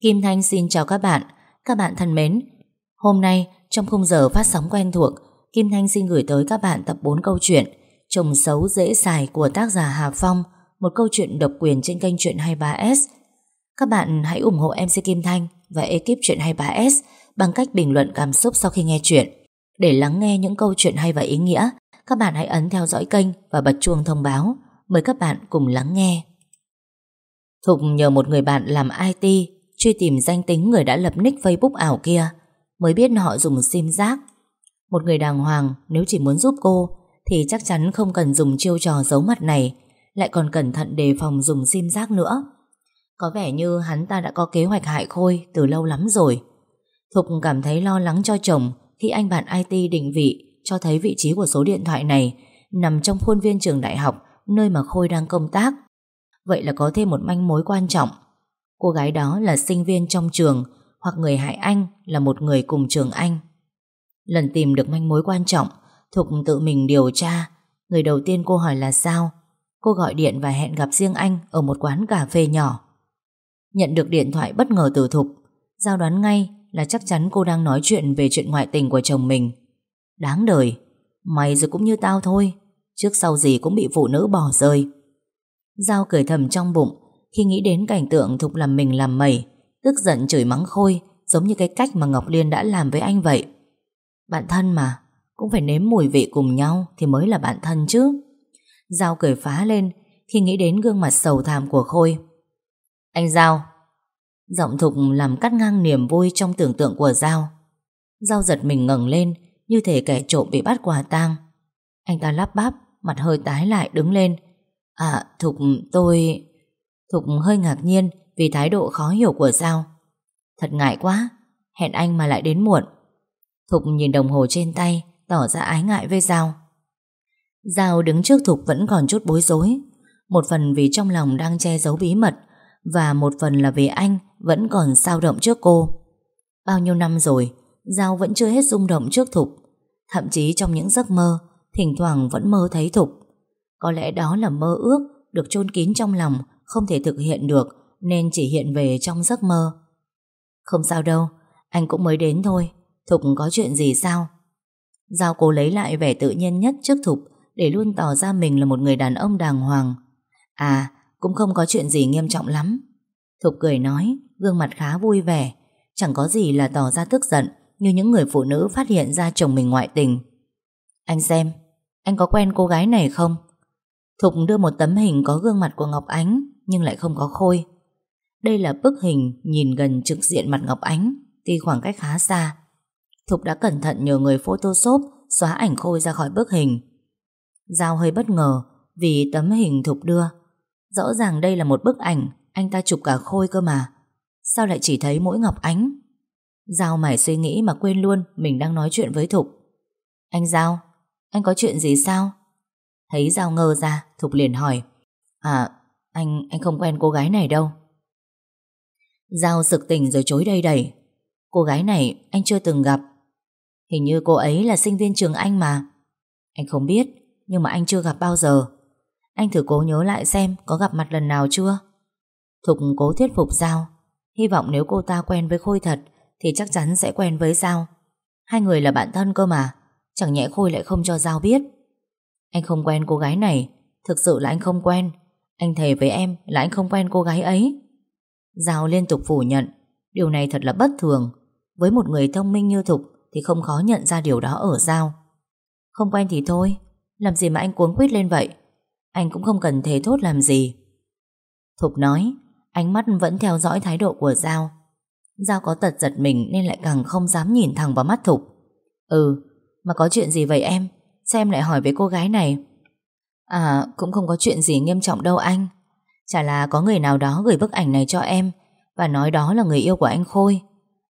Kim Thanh xin chào các bạn. Các bạn thân mến, hôm nay trong khung giờ phát sóng quen thuộc, Kim Thanh xin gửi tới các bạn tập 4 câu chuyện Chồng xấu dễ xài của tác giả Hà Phong, một câu chuyện độc quyền trên kênh Chuyện 23S. Các bạn hãy ủng hộ MC Kim Thanh và ekip Chuyện 23S bằng cách bình luận cảm xúc sau khi nghe chuyện. Để lắng nghe những câu chuyện hay và ý nghĩa, các bạn hãy ấn theo dõi kênh và bật chuông thông báo. Mời các bạn cùng lắng nghe. Thục nhờ một người bạn làm IT truy tìm danh tính người đã lập nick Facebook ảo kia, mới biết họ dùng sim giác. Một người đàng hoàng, nếu chỉ muốn giúp cô, thì chắc chắn không cần dùng chiêu trò giấu mặt này, lại còn cẩn thận đề phòng dùng sim giác nữa. Có vẻ như hắn ta đã có kế hoạch hại Khôi từ lâu lắm rồi. Thục cảm thấy lo lắng cho chồng khi anh bạn IT định vị cho thấy vị trí của số điện thoại này nằm trong khuôn viên trường đại học nơi mà Khôi đang công tác. Vậy là có thêm một manh mối quan trọng. Cô gái đó là sinh viên trong trường hoặc người hại anh là một người cùng trường anh. Lần tìm được manh mối quan trọng, Thục tự mình điều tra. Người đầu tiên cô hỏi là sao? Cô gọi điện và hẹn gặp riêng anh ở một quán cà phê nhỏ. Nhận được điện thoại bất ngờ từ Thục, Giao đoán ngay là chắc chắn cô đang nói chuyện về chuyện ngoại tình của chồng mình. Đáng đời, mày rồi cũng như tao thôi, trước sau gì cũng bị phụ nữ bỏ rơi. Giao cười thầm trong bụng khi nghĩ đến cảnh tượng Thục làm mình làm mẩy, tức giận chửi mắng Khôi giống như cái cách mà Ngọc Liên đã làm với anh vậy. Bạn thân mà, cũng phải nếm mùi vị cùng nhau thì mới là bạn thân chứ. Giao cười phá lên khi nghĩ đến gương mặt sầu thảm của Khôi. Anh Giao. Giọng Thục làm cắt ngang niềm vui trong tưởng tượng của Giao. Giao giật mình ngẩng lên như thể kẻ trộm bị bắt quả tang. Anh ta lắp bắp, mặt hơi tái lại đứng lên. À, Thục, tôi... Thục hơi ngạc nhiên vì thái độ khó hiểu của Giao. Thật ngại quá, hẹn anh mà lại đến muộn. Thục nhìn đồng hồ trên tay, tỏ ra ái ngại với Giao. Giao đứng trước Thục vẫn còn chút bối rối. Một phần vì trong lòng đang che giấu bí mật và một phần là vì anh vẫn còn sao động trước cô. Bao nhiêu năm rồi, Giao vẫn chưa hết rung động trước Thục. Thậm chí trong những giấc mơ, thỉnh thoảng vẫn mơ thấy Thục. Có lẽ đó là mơ ước được chôn kín trong lòng, không thể thực hiện được nên chỉ hiện về trong giấc mơ. Không sao đâu, anh cũng mới đến thôi. Thục có chuyện gì sao? Giao cố lấy lại vẻ tự nhiên nhất trước Thục để luôn tỏ ra mình là một người đàn ông đàng hoàng. À, cũng không có chuyện gì nghiêm trọng lắm. Thục cười nói, gương mặt khá vui vẻ, chẳng có gì là tỏ ra tức giận như những người phụ nữ phát hiện ra chồng mình ngoại tình. Anh xem, anh có quen cô gái này không? Thục đưa một tấm hình có gương mặt của Ngọc Ánh nhưng lại không có Khôi. Đây là bức hình nhìn gần trực diện mặt Ngọc Ánh, tuy khoảng cách khá xa. Thục đã cẩn thận nhờ người photoshop xóa ảnh Khôi ra khỏi bức hình. Giao hơi bất ngờ vì tấm hình Thục đưa. Rõ ràng đây là một bức ảnh anh ta chụp cả Khôi cơ mà. Sao lại chỉ thấy mỗi Ngọc Ánh? Giao mải suy nghĩ mà quên luôn mình đang nói chuyện với Thục. Anh Giao, anh có chuyện gì sao? Thấy Giao ngơ ra, Thục liền hỏi. À, anh anh không quen cô gái này đâu. Giao sực tỉnh rồi chối đầy đầy. Cô gái này anh chưa từng gặp. Hình như cô ấy là sinh viên trường Anh mà. Anh không biết, nhưng mà anh chưa gặp bao giờ. Anh thử cố nhớ lại xem có gặp mặt lần nào chưa. Thục cố thuyết phục Giao. Hy vọng nếu cô ta quen với Khôi thật thì chắc chắn sẽ quen với Giao. Hai người là bạn thân cơ mà. Chẳng nhẽ Khôi lại không cho Giao biết. Anh không quen cô gái này. Thực sự là anh không quen. Anh thề với em là anh không quen cô gái ấy. Giao liên tục phủ nhận. Điều này thật là bất thường. Với một người thông minh như Thục thì không khó nhận ra điều đó ở Giao. Không quen thì thôi. Làm gì mà anh cuống quýt lên vậy? Anh cũng không cần thế thốt làm gì. Thục nói, ánh mắt vẫn theo dõi thái độ của Giao. Giao có tật giật mình nên lại càng không dám nhìn thẳng vào mắt Thục. Ừ, mà có chuyện gì vậy em? Sao em lại hỏi với cô gái này? À, cũng không có chuyện gì nghiêm trọng đâu anh. Chả là có người nào đó gửi bức ảnh này cho em và nói đó là người yêu của anh Khôi.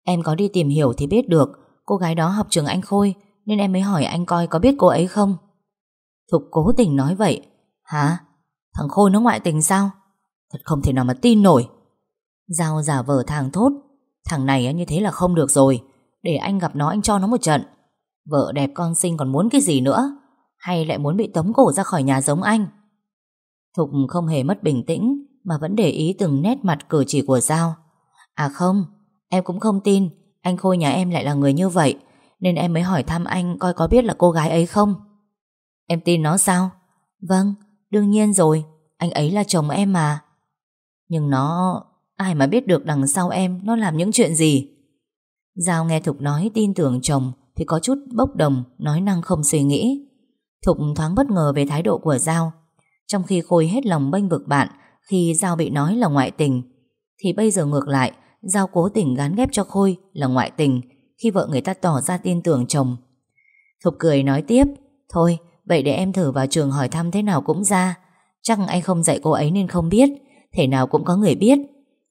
Em có đi tìm hiểu thì biết được cô gái đó học trường anh Khôi nên em mới hỏi anh coi có biết cô ấy không. Thục cố tình nói vậy. Hả? Thằng Khôi nó ngoại tình sao? Thật không thể nào mà tin nổi. Giao giả vờ thằng thốt. Thằng này như thế là không được rồi. Để anh gặp nó anh cho nó một trận. Vợ đẹp con xinh còn muốn cái gì nữa? Hay lại muốn bị tống cổ ra khỏi nhà giống anh? Thục không hề mất bình tĩnh, mà vẫn để ý từng nét mặt cử chỉ của Giao. À không, Em cũng không tin, Anh Khôi nhà em lại là người như vậy, Nên em mới hỏi thăm anh coi có biết là cô gái ấy không? Em tin nó sao? Vâng đương nhiên rồi, Anh ấy là chồng em mà. Nhưng nó, Ai mà biết được đằng sau em Nó làm những chuyện gì? Giao nghe Thục nói tin tưởng chồng Thì có chút bốc đồng, Nói năng không suy nghĩ. Thục thoáng bất ngờ về thái độ của Giao. Trong khi Khôi hết lòng bênh vực bạn Khi Giao bị nói là ngoại tình Thì bây giờ ngược lại Giao cố tình gán ghép cho Khôi là ngoại tình Khi vợ người ta tỏ ra tin tưởng chồng. Thục cười nói tiếp Thôi vậy để em thử vào trường hỏi thăm thế nào cũng ra. Chắc anh không dạy cô ấy nên không biết Thể nào cũng có người biết.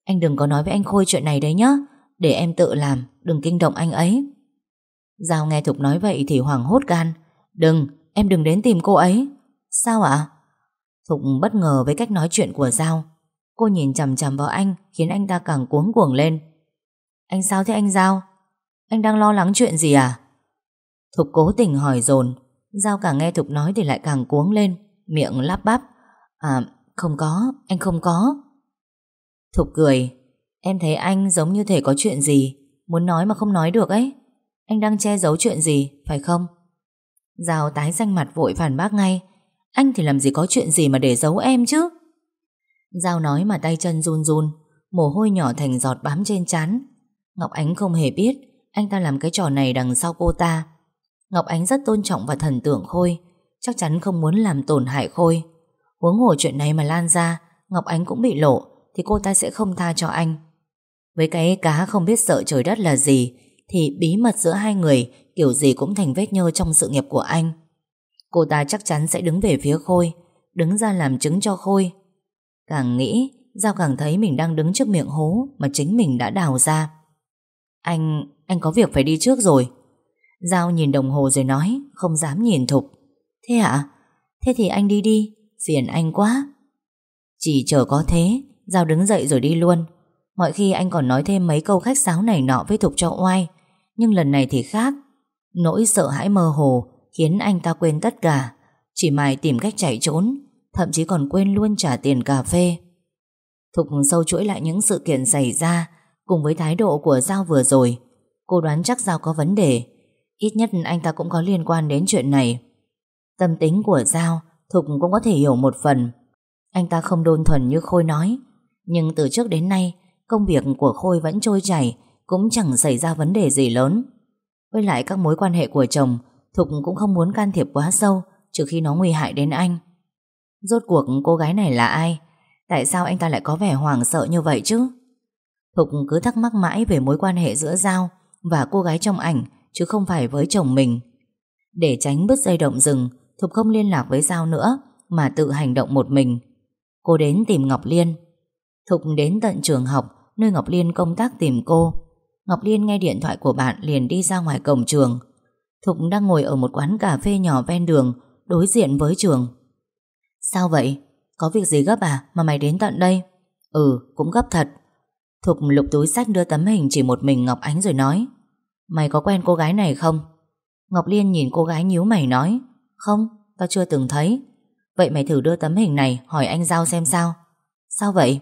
Anh đừng có nói với anh Khôi chuyện này đấy nhá Để em tự làm Đừng kinh động anh ấy. Giao nghe Thục nói vậy thì hoảng hốt gan. Đừng, em đừng đến tìm cô ấy Sao ạ? Thục bất ngờ với cách nói chuyện của Giao Cô nhìn chằm chằm vào anh Khiến anh ta càng cuống cuồng lên Anh sao thế anh Giao? Anh đang lo lắng chuyện gì à? Thục cố tình hỏi dồn Giao càng nghe Thục nói thì lại càng cuống lên Miệng lắp bắp À không có, anh không có Thục cười Em thấy anh giống như thể có chuyện gì Muốn nói mà không nói được ấy Anh đang che giấu chuyện gì, phải không? Giao tái xanh mặt vội phản bác ngay. Anh thì làm gì có chuyện gì mà để giấu em chứ? Giao nói mà tay chân run run, Mồ hôi nhỏ thành giọt bám trên chán. Ngọc Ánh không hề biết Anh ta làm cái trò này đằng sau cô ta. Ngọc Ánh rất tôn trọng và thần tượng Khôi, Chắc chắn không muốn làm tổn hại Khôi. Huống hồ chuyện này mà lan ra, Ngọc Ánh cũng bị lộ, Thì cô ta sẽ không tha cho anh. Với cái cá không biết sợ trời đất là gì, Thì bí mật giữa hai người Kiểu gì cũng thành vết nhơ trong sự nghiệp của anh. Cô ta chắc chắn sẽ đứng về phía Khôi Đứng ra làm chứng cho Khôi. Càng nghĩ Giao càng thấy mình đang đứng trước miệng hố Mà chính mình đã đào ra. Anh, anh có việc phải đi trước rồi. Giao nhìn đồng hồ rồi nói Không dám nhìn Thục. Thế ạ? Thế thì anh đi đi Phiền anh quá. Chỉ chờ có thế Giao đứng dậy rồi đi luôn. Mọi khi anh còn nói thêm mấy câu khách sáo này nọ với Thục cho oai Nhưng lần này thì khác. Nỗi sợ hãi mơ hồ Khiến anh ta quên tất cả, Chỉ mải tìm cách chạy trốn, Thậm chí còn quên luôn trả tiền cà phê. Thục sâu chuỗi lại những sự kiện xảy ra Cùng với thái độ của Giao vừa rồi, Cô đoán chắc Giao có vấn đề. Ít nhất anh ta cũng có liên quan đến chuyện này. Tâm tính của Giao, Thục cũng có thể hiểu một phần. Anh ta không đôn thuần như Khôi nói, Nhưng từ trước đến nay, Công việc của Khôi vẫn trôi chảy, Cũng chẳng xảy ra vấn đề gì lớn. Với lại các mối quan hệ của chồng, Thục cũng không muốn can thiệp quá sâu, Trừ khi nó nguy hại đến anh. Rốt cuộc cô gái này là ai? Tại sao anh ta lại có vẻ hoảng sợ như vậy chứ? Thục cứ thắc mắc mãi Về mối quan hệ giữa Giao Và cô gái trong ảnh, Chứ không phải với chồng mình. Để tránh bứt dây động rừng, Thục không liên lạc với Giao nữa, Mà tự hành động một mình. Cô đến tìm Ngọc Liên. Thục đến tận trường học, Nơi Ngọc Liên công tác tìm cô. Ngọc Liên nghe điện thoại của bạn liền đi ra ngoài cổng trường Thục đang ngồi ở một quán cà phê nhỏ ven đường Đối diện với trường Sao vậy? Có việc gì gấp à mà mày đến tận đây? Ừ, cũng gấp thật. Thục lục túi sách đưa tấm hình chỉ một mình Ngọc Ánh rồi nói Mày có quen cô gái này không? Ngọc Liên nhìn cô gái nhíu mày nói Không, tao chưa từng thấy Vậy mày thử đưa tấm hình này hỏi anh Giao xem sao Sao vậy?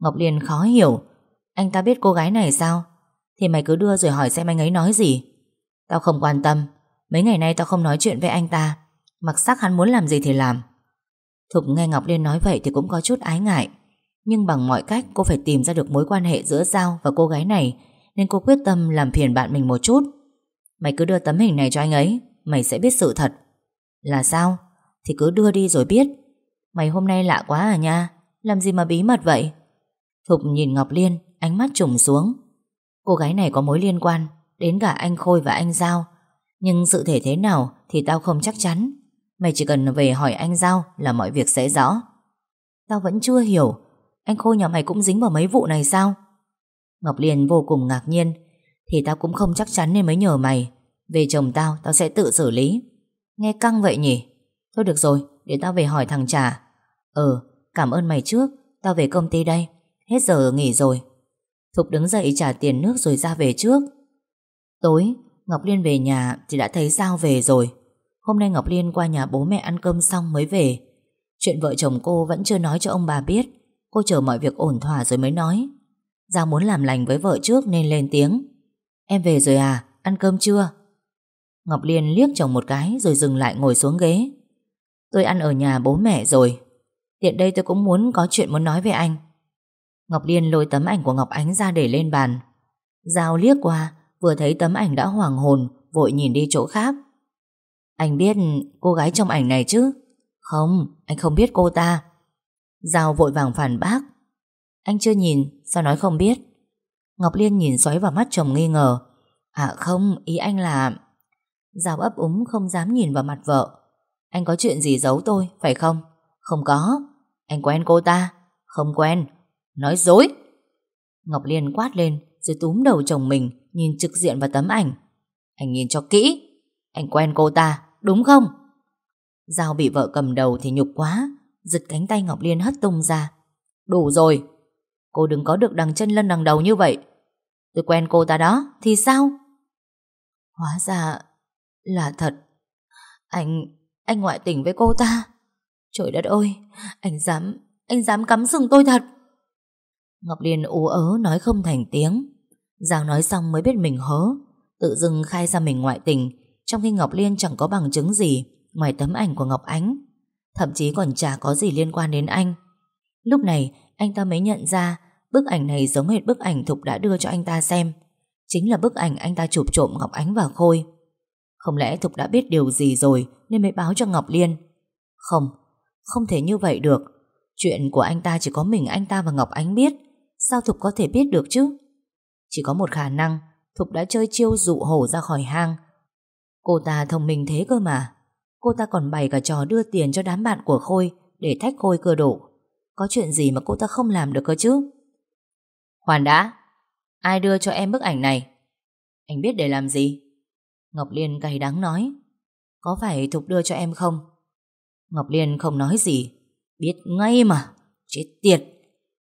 Ngọc Liên khó hiểu Anh ta biết cô gái này sao? Thì mày cứ đưa rồi hỏi xem anh ấy nói gì. Tao không quan tâm. Mấy ngày nay tao không nói chuyện với anh ta. Mặc sắc hắn muốn làm gì thì làm. Thục nghe Ngọc Liên nói vậy thì cũng có chút ái ngại. Nhưng bằng mọi cách, cô phải tìm ra được mối quan hệ giữa Giao và cô gái này, Nên cô quyết tâm làm phiền bạn mình một chút. Mày cứ đưa tấm hình này cho anh ấy, Mày sẽ biết sự thật. Là sao? Thì cứ đưa đi rồi biết. Mày hôm nay lạ quá à nha, Làm gì mà bí mật vậy? Thục nhìn Ngọc Liên, Ánh mắt trùng xuống. Cô gái này có mối liên quan Đến cả anh Khôi và anh Giao. Nhưng sự thể thế nào thì tao không chắc chắn. Mày chỉ cần về hỏi anh Giao Là mọi việc sẽ rõ. Tao vẫn chưa hiểu, Anh Khôi nhà mày cũng dính vào mấy vụ này sao? Ngọc Liên vô cùng ngạc nhiên, Thì tao cũng không chắc chắn nên mới nhờ mày. Về chồng tao tao sẽ tự xử lý. Nghe căng vậy nhỉ? Thôi được rồi, để tao về hỏi thằng Trà. Ừ cảm ơn mày trước, Tao về công ty đây. Hết giờ nghỉ rồi. Thục đứng dậy trả tiền nước rồi ra về trước. Tối Ngọc Liên về nhà thì đã thấy Giao về rồi. Hôm nay Ngọc Liên qua nhà bố mẹ ăn cơm xong mới về. Chuyện vợ chồng cô vẫn chưa nói cho ông bà biết. Cô chờ mọi việc ổn thỏa rồi mới nói. Giao muốn làm lành với vợ trước nên lên tiếng. Em về rồi à, ăn cơm chưa? Ngọc Liên liếc chồng một cái rồi dừng lại ngồi xuống ghế. Tôi ăn ở nhà bố mẹ rồi. Tiện đây tôi cũng muốn có chuyện muốn nói với anh. Ngọc Liên lôi tấm ảnh của Ngọc Ánh ra để lên bàn. Giao liếc qua Vừa thấy tấm ảnh đã hoàng hồn Vội nhìn đi chỗ khác. Anh biết cô gái trong ảnh này chứ? Không, anh không biết cô ta. Giao vội vàng phản bác. Anh chưa nhìn, sao nói không biết? Ngọc Liên nhìn xoáy vào mắt chồng nghi ngờ. À không, ý anh là Giao ấp úng không dám nhìn vào mặt vợ. Anh có chuyện gì giấu tôi, phải không? Không có. Anh quen cô ta? Không quen. Nói dối. Ngọc Liên quát lên, Rồi túm đầu chồng mình, Nhìn trực diện vào tấm ảnh. Anh nhìn cho kỹ. Anh quen cô ta, Đúng không? Giao bị vợ cầm đầu thì nhục quá, Giật cánh tay Ngọc Liên hất tung ra. Đủ rồi. Cô đừng có được đằng chân lân đằng đầu như vậy. Tôi quen cô ta đó, Thì sao? Hóa ra là thật. Anh Anh ngoại tình với cô ta. Trời đất ơi, Anh dám Anh dám cắm sừng tôi thật. Ngọc Liên ú ớ nói không thành tiếng. Giang nói xong mới biết mình hớ. Tự dưng khai ra mình ngoại tình Trong khi Ngọc Liên chẳng có bằng chứng gì Ngoài tấm ảnh của Ngọc Ánh. Thậm chí còn chả có gì liên quan đến anh. Lúc này anh ta mới nhận ra Bức ảnh này giống hệt bức ảnh Thục đã đưa cho anh ta xem. Chính là bức ảnh anh ta chụp trộm Ngọc Ánh và Khôi. Không lẽ Thục đã biết điều gì rồi Nên mới báo cho Ngọc Liên? Không, không thể như vậy được. Chuyện của anh ta chỉ có mình anh ta và Ngọc Ánh biết. Sao Thục có thể biết được chứ? Chỉ có một khả năng, Thục đã chơi chiêu dụ hổ ra khỏi hang. Cô ta thông minh thế cơ mà. Cô ta còn bày cả trò đưa tiền cho đám bạn của Khôi Để thách Khôi cơ đổ. Có chuyện gì mà cô ta không làm được cơ chứ? Hoàn đã, Ai đưa cho em bức ảnh này? Anh biết để làm gì? Ngọc Liên cay đắng nói. Có phải Thục đưa cho em không? Ngọc Liên không nói gì. Biết ngay mà. Chết tiệt.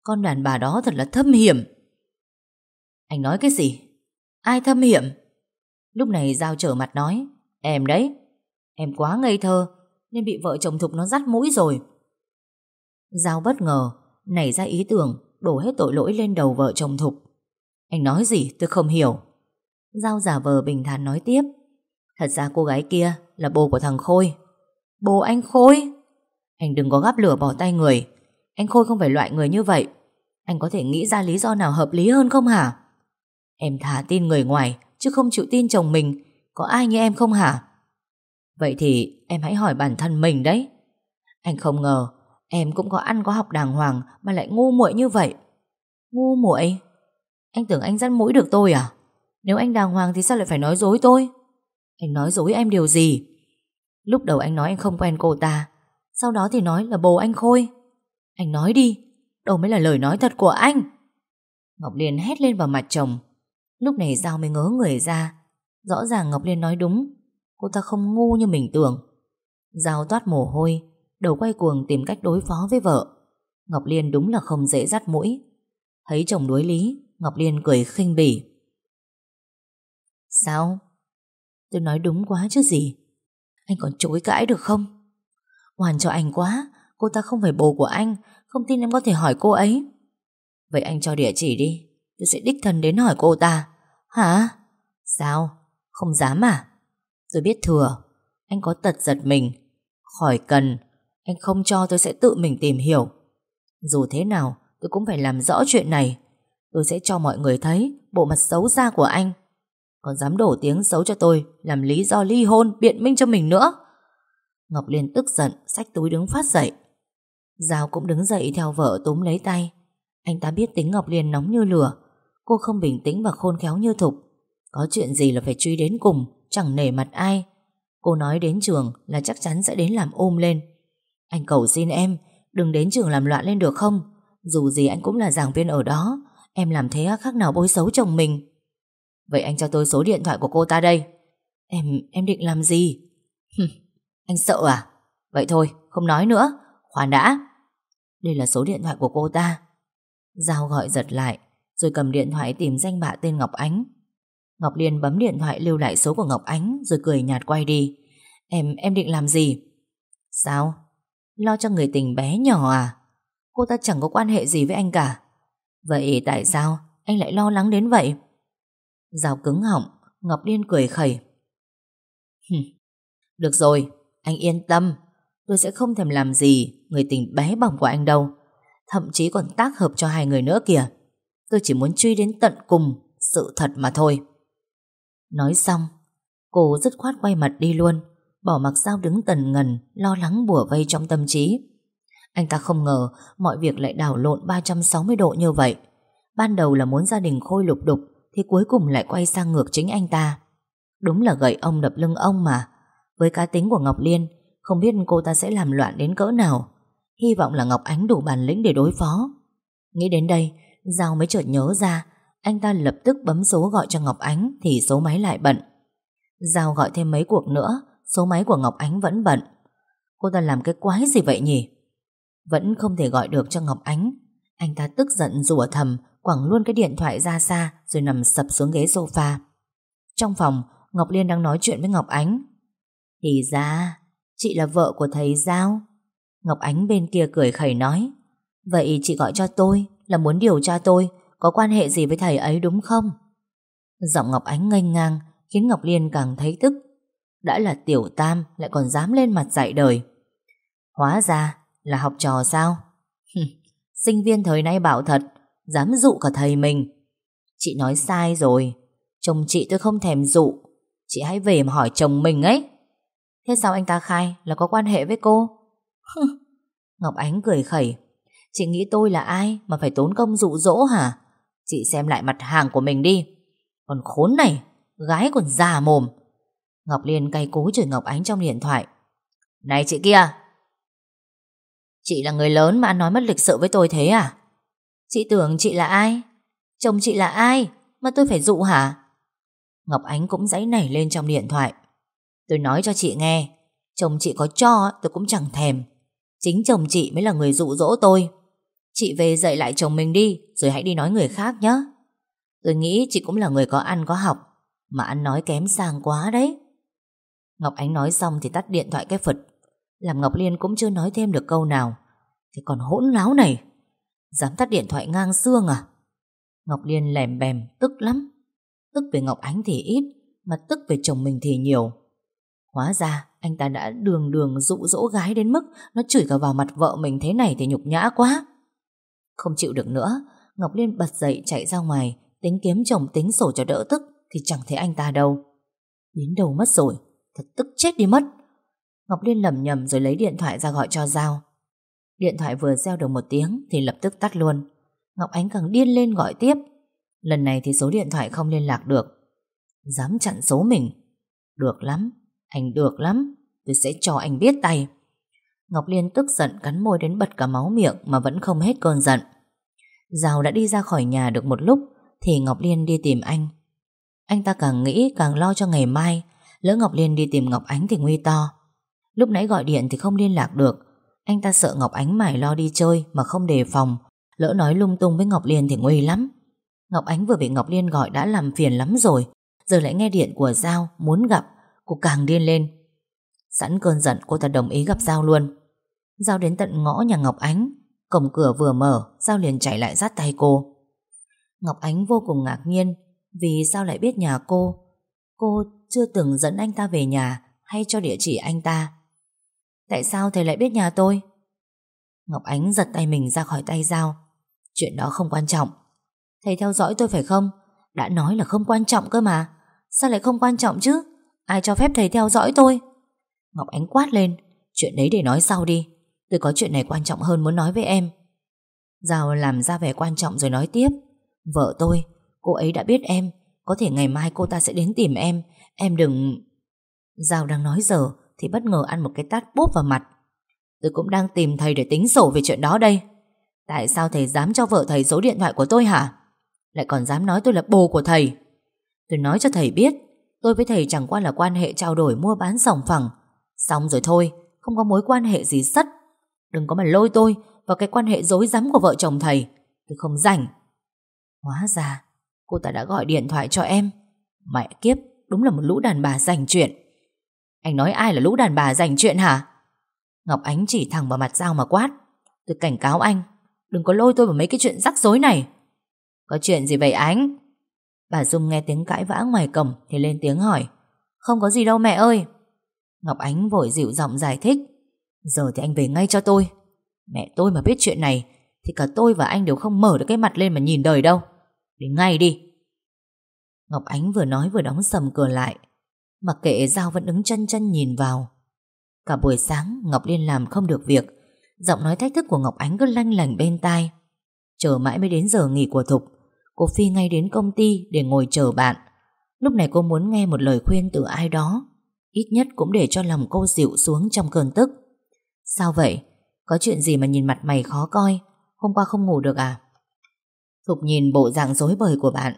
Con đàn bà đó thật là thâm hiểm. Anh nói cái gì? Ai thâm hiểm? Lúc này Giao trở mặt nói, Em đấy, Em quá ngây thơ, Nên bị vợ chồng Thục nó dắt mũi rồi. Giao bất ngờ, Nảy ra ý tưởng, Đổ hết tội lỗi lên đầu vợ chồng Thục. Anh nói gì? Tôi không hiểu. Giao giả vờ bình thản nói tiếp, Thật ra cô gái kia là bồ của thằng Khôi. Bồ anh Khôi? Anh đừng có gắp lửa bỏ tay người. Anh Khôi không phải loại người như vậy. Anh có thể nghĩ ra lý do nào hợp lý hơn không hả? Em thả tin người ngoài, Chứ không chịu tin chồng mình. Có ai như em không hả? Vậy thì em hãy hỏi bản thân mình đấy. Anh không ngờ, Em cũng có ăn có học đàng hoàng Mà lại ngu muội như vậy. Ngu muội? Anh tưởng anh dắt mũi được tôi à? Nếu anh đàng hoàng thì sao lại phải nói dối tôi? Anh nói dối em điều gì? Lúc đầu anh nói anh không quen cô ta, Sau đó thì nói là bồ anh Khôi. Anh nói đi Đâu mới là lời nói thật của anh? Ngọc Liên hét lên vào mặt chồng. Lúc này Giao mới ngớ người ra. Rõ ràng Ngọc Liên nói đúng. Cô ta không ngu như mình tưởng. Giao toát mồ hôi, Đầu quay cuồng tìm cách đối phó với vợ. Ngọc Liên đúng là không dễ dắt mũi. Thấy chồng đối lý, Ngọc Liên cười khinh bỉ. Sao Tôi nói đúng quá chứ gì? Anh còn chối cãi được không? Hoàn cho anh quá Cô ta không phải bồ của anh, Không tin em có thể hỏi cô ấy. Vậy anh cho địa chỉ đi, Tôi sẽ đích thân đến hỏi cô ta. Hả? Sao? Không dám à? Tôi biết thừa, Anh có tật giật mình. Khỏi cần, Anh không cho tôi sẽ tự mình tìm hiểu. Dù thế nào, tôi cũng phải làm rõ chuyện này. Tôi sẽ cho mọi người thấy Bộ mặt xấu xa của anh. Còn dám đổ tiếng xấu cho tôi, Làm lý do ly hôn, biện minh cho mình nữa. Ngọc Liên tức giận, Xách túi đứng phát dậy. Giao cũng đứng dậy theo vợ túm lấy tay. Anh ta biết tính Ngọc Liên nóng như lửa. Cô không bình tĩnh và khôn khéo như Thục. Có chuyện gì là phải truy đến cùng Chẳng nể mặt ai. Cô nói đến trường là chắc chắn sẽ đến làm ôm lên. Anh cầu xin em Đừng đến trường làm loạn lên được không? Dù gì anh cũng là giảng viên ở đó Em làm thế khác nào bối xấu chồng mình. Vậy anh cho tôi số điện thoại của cô ta đây. Em, em định làm gì? Anh sợ à? Vậy thôi, không nói nữa. Khoan đã. Đây là số điện thoại của cô ta. Giao gọi giật lại Rồi cầm điện thoại tìm danh bạ tên Ngọc Ánh. Ngọc Liên bấm điện thoại lưu lại số của Ngọc Ánh Rồi cười nhạt quay đi. Em, em định làm gì? Sao? Lo cho người tình bé nhỏ à? Cô ta chẳng có quan hệ gì với anh cả. Vậy tại sao Anh lại lo lắng đến vậy? Giao cứng họng Ngọc Liên cười khẩy. Được rồi Anh yên tâm. Tôi sẽ không thèm làm gì Người tình bé bỏng của anh đâu. Thậm chí còn tác hợp cho hai người nữa kìa. Tôi chỉ muốn truy đến tận cùng Sự thật mà thôi. Nói xong, Cô dứt khoát quay mặt đi luôn, Bỏ mặc sao đứng tần ngần, Lo lắng bùa vây trong tâm trí. Anh ta không ngờ mọi việc lại đảo lộn 360 độ như vậy. Ban đầu là muốn gia đình khôi lục đục, Thì cuối cùng lại quay sang ngược chính anh ta. Đúng là gậy ông đập lưng ông mà. Với cá tính của Ngọc Liên không biết cô ta sẽ làm loạn đến cỡ nào. Hy vọng là Ngọc Ánh đủ bản lĩnh để đối phó. Nghĩ đến đây, Giao mới chợt nhớ ra, Anh ta lập tức bấm số gọi cho Ngọc Ánh Thì số máy lại bận. Giao gọi thêm mấy cuộc nữa, Số máy của Ngọc Ánh vẫn bận. Cô ta làm cái quái gì vậy nhỉ? Vẫn không thể gọi được cho Ngọc Ánh. Anh ta tức giận rủa thầm, Quẳng luôn cái điện thoại ra xa Rồi nằm sập xuống ghế sofa. Trong phòng, Ngọc Liên đang nói chuyện với Ngọc Ánh. Thì ra Chị là vợ của thầy Giao Ngọc Ánh bên kia cười khẩy nói. Vậy chị gọi cho tôi, Là muốn điều tra tôi, Có quan hệ gì với thầy ấy đúng không? Giọng Ngọc Ánh ngây ngang, Khiến Ngọc Liên càng thấy tức. Đã là tiểu tam, Lại còn dám lên mặt dạy đời. Hóa ra là học trò sao? Sinh viên thời nay bảo thật, Dám dụ cả thầy mình. Chị nói sai rồi. Chồng chị tôi không thèm dụ. Chị hãy về mà hỏi chồng mình ấy. Thế sao anh ta khai là có quan hệ với cô? Ngọc Ánh cười khẩy. Chị nghĩ tôi là ai mà phải tốn công dụ dỗ hả? Chị xem lại mặt hàng của mình đi. Còn khốn này, Gái còn già mồm. Ngọc Liên cay cú chửi Ngọc Ánh trong điện thoại. Này chị kia! Chị là người lớn mà ăn nói mất lịch sự với tôi thế à? Chị tưởng chị là ai? Chồng chị là ai Mà tôi phải dụ hả? Ngọc Ánh cũng dãy nảy lên trong điện thoại. Tôi nói cho chị nghe, Chồng chị có cho, tôi cũng chẳng thèm. Chính chồng chị mới là người dụ dỗ tôi. Chị về dạy lại chồng mình đi, Rồi hãy đi nói người khác nhé Tôi nghĩ chị cũng là người có ăn, có học, Mà ăn nói kém sang quá đấy. Ngọc Ánh nói xong thì tắt điện thoại cái phật. Làm Ngọc Liên cũng chưa nói thêm được câu nào. Thì còn hỗn láo này, Dám tắt điện thoại ngang xương à? Ngọc Liên lèm bèm, tức lắm. Tức về Ngọc Ánh thì ít, Mà tức về chồng mình thì nhiều. Hóa ra, anh ta đã đường đường dụ dỗ gái đến mức Nó chửi cả vào mặt vợ mình thế này thì nhục nhã quá. Không chịu được nữa, Ngọc Liên bật dậy chạy ra ngoài, Tính kiếm chồng tính sổ cho đỡ tức Thì chẳng thấy anh ta đâu. Đến đâu mất rồi, Thật tức chết đi mất. Ngọc Liên lầm nhầm rồi lấy điện thoại ra gọi cho Giao. Điện thoại vừa reo được một tiếng Thì lập tức tắt luôn. Ngọc Ánh càng điên lên gọi tiếp. Lần này thì số điện thoại không liên lạc được. Dám chặn số mình. Được lắm anh được lắm, Tôi sẽ cho anh biết tay. Ngọc Liên tức giận cắn môi đến bật cả máu miệng Mà vẫn không hết cơn giận. Giao đã đi ra khỏi nhà được một lúc, Thì Ngọc Liên đi tìm anh. Anh ta càng nghĩ càng lo cho ngày mai, Lỡ Ngọc Liên đi tìm Ngọc Ánh thì nguy to. Lúc nãy gọi điện thì không liên lạc được. Anh ta sợ Ngọc Ánh mải lo đi chơi Mà không đề phòng, Lỡ nói lung tung với Ngọc Liên thì nguy lắm. Ngọc Ánh vừa bị Ngọc Liên gọi đã làm phiền lắm rồi, Giờ lại nghe điện của Giao Muốn gặp. Cô càng điên lên. Sẵn cơn giận, cô ta đồng ý gặp Giao luôn. Giao đến tận ngõ nhà Ngọc Ánh. Cổng cửa vừa mở, Giao liền chạy lại dắt tay cô. Ngọc Ánh vô cùng ngạc nhiên Vì sao lại biết nhà cô. Cô chưa từng dẫn anh ta về nhà Hay cho địa chỉ anh ta. Tại sao thầy lại biết nhà tôi? Ngọc Ánh giật tay mình ra khỏi tay Giao. Chuyện đó không quan trọng. Thầy theo dõi tôi phải không? Đã nói là không quan trọng cơ mà. Sao lại không quan trọng chứ? Ai cho phép thầy theo dõi tôi? Ngọc Ánh quát lên. Chuyện đấy để nói sau đi. Tôi có chuyện này quan trọng hơn muốn nói với em. Giao làm ra vẻ quan trọng rồi nói tiếp. Vợ tôi, Cô ấy đã biết em. Có thể ngày mai cô ta sẽ đến tìm em. Em đừng Giao đang nói giờ Thì bất ngờ ăn một cái tát bốp vào mặt. Tôi cũng đang tìm thầy để tính sổ về chuyện đó đây. Tại sao thầy dám cho vợ thầy số điện thoại của tôi hả? Lại còn dám nói tôi là bồ của thầy. Tôi nói cho thầy biết Tôi với thầy chẳng qua là quan hệ trao đổi mua bán sòng phẳng. Xong rồi thôi, Không có mối quan hệ gì sắt. Đừng có mà lôi tôi vào cái quan hệ dối rắm của vợ chồng thầy. Tôi không rảnh. Hóa ra, cô ta đã gọi điện thoại cho em. Mẹ kiếp, Đúng là một lũ đàn bà dành chuyện. Anh nói ai là lũ đàn bà dành chuyện hả? Ngọc Ánh chỉ thẳng vào mặt Giao mà quát. Tôi cảnh cáo anh, Đừng có lôi tôi vào mấy cái chuyện rắc rối này. Có chuyện gì vậy ánh? Bà Dung nghe tiếng cãi vã ngoài cổng thì lên tiếng hỏi. Không có gì đâu mẹ ơi. Ngọc Ánh vội dịu giọng giải thích. Giờ thì anh về ngay cho tôi. Mẹ tôi mà biết chuyện này thì cả tôi và anh đều không mở được cái mặt lên mà nhìn đời đâu. Đi ngay đi. Ngọc Ánh vừa nói vừa đóng sầm cửa lại. Mặc kệ Giao vẫn đứng chân chân nhìn vào. Cả buổi sáng, Ngọc Liên làm không được việc. Giọng nói thách thức của Ngọc Ánh cứ lanh lành bên tai. Chờ mãi mới đến giờ nghỉ của Thục. Cô Phi ngay đến công ty để ngồi chờ bạn. Lúc này cô muốn nghe một lời khuyên từ ai đó. Ít nhất cũng để cho lòng cô dịu xuống trong cơn tức. Sao vậy? Có chuyện gì mà nhìn mặt mày khó coi? Hôm qua không ngủ được à? Thục nhìn bộ dạng dối bời của bạn.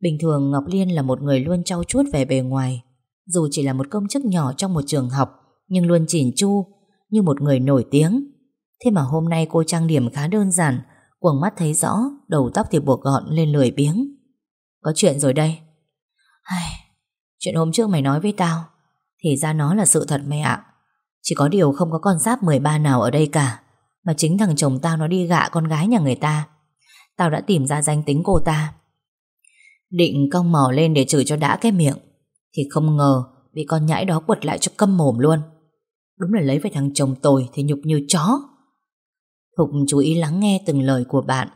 Bình thường Ngọc Liên là một người luôn trau chuốt về bề ngoài. Dù chỉ là một công chức nhỏ trong một trường học, nhưng luôn chỉn chu, như một người nổi tiếng. Thế mà hôm nay cô trang điểm khá đơn giản, quầng mắt thấy rõ, đầu tóc thì buộc gọn lên lười biếng. Có chuyện rồi đây. Ai, chuyện hôm trước mày nói với tao, thì ra nó là sự thật mày ạ. Chỉ có điều không có con giáp 13 nào ở đây cả, mà chính thằng chồng tao nó đi gạ con gái nhà người ta. Tao đã tìm ra danh tính cô ta. Định cong mò lên để chửi cho đã cái miệng, thì không ngờ bị con nhãi đó quật lại cho câm mồm luôn. Đúng là lấy về thằng chồng tồi thì nhục như chó. Thục chú ý lắng nghe từng lời của bạn.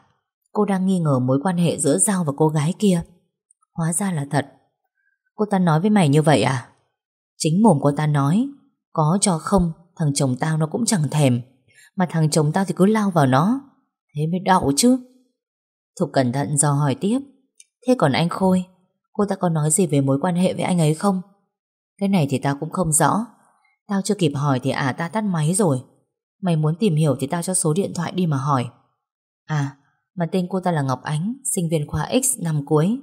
Cô đang nghi ngờ mối quan hệ giữa Giao và cô gái kia. Hóa ra là thật. Cô ta nói với mày như vậy à? Chính mồm cô ta nói, có cho không, thằng chồng tao nó cũng chẳng thèm. Mà thằng chồng tao thì cứ lao vào nó. Thế mới đau chứ. Thục cẩn thận dò hỏi tiếp. Thế còn anh Khôi, cô ta có nói gì về mối quan hệ với anh ấy không? Cái này thì tao cũng không rõ. Tao chưa kịp hỏi thì à ta tắt máy rồi. Mày muốn tìm hiểu thì tao cho số điện thoại đi mà hỏi. À, mà tên cô ta là Ngọc Ánh, sinh viên khoa X năm cuối.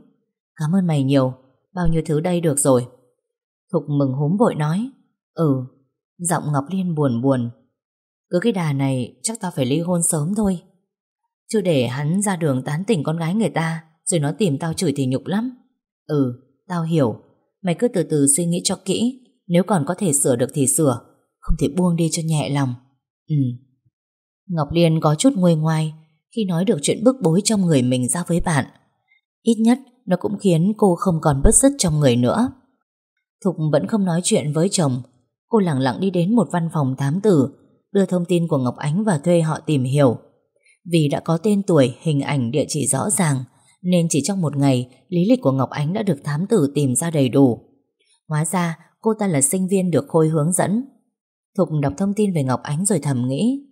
Cảm ơn mày nhiều, bao nhiêu thứ đây được rồi. Thục mừng húm vội nói. Ừ, giọng Ngọc Liên buồn buồn. Cứ cái đà này chắc tao phải ly hôn sớm thôi. Chứ để hắn ra đường tán tỉnh con gái người ta, rồi nó tìm tao chửi thì nhục lắm. Ừ, tao hiểu. Mày cứ từ từ suy nghĩ cho kỹ, nếu còn có thể sửa được thì sửa, không thể buông đi cho nhẹ lòng. Ừ. Ngọc Liên có chút nguôi ngoai khi nói được chuyện bức bối trong người mình ra với bạn. Ít nhất nó cũng khiến cô không còn bứt rứt trong người nữa. Thục vẫn không nói chuyện với chồng. Cô lặng lặng đi đến một văn phòng thám tử, đưa thông tin của Ngọc Ánh và thuê họ tìm hiểu. Vì đã có tên tuổi, hình ảnh, địa chỉ rõ ràng, nên chỉ trong một ngày, lý lịch của Ngọc Ánh đã được thám tử tìm ra đầy đủ. Hóa ra, cô ta là sinh viên được Khôi hướng dẫn, Thục đọc thông tin về Ngọc Ánh rồi thầm nghĩ.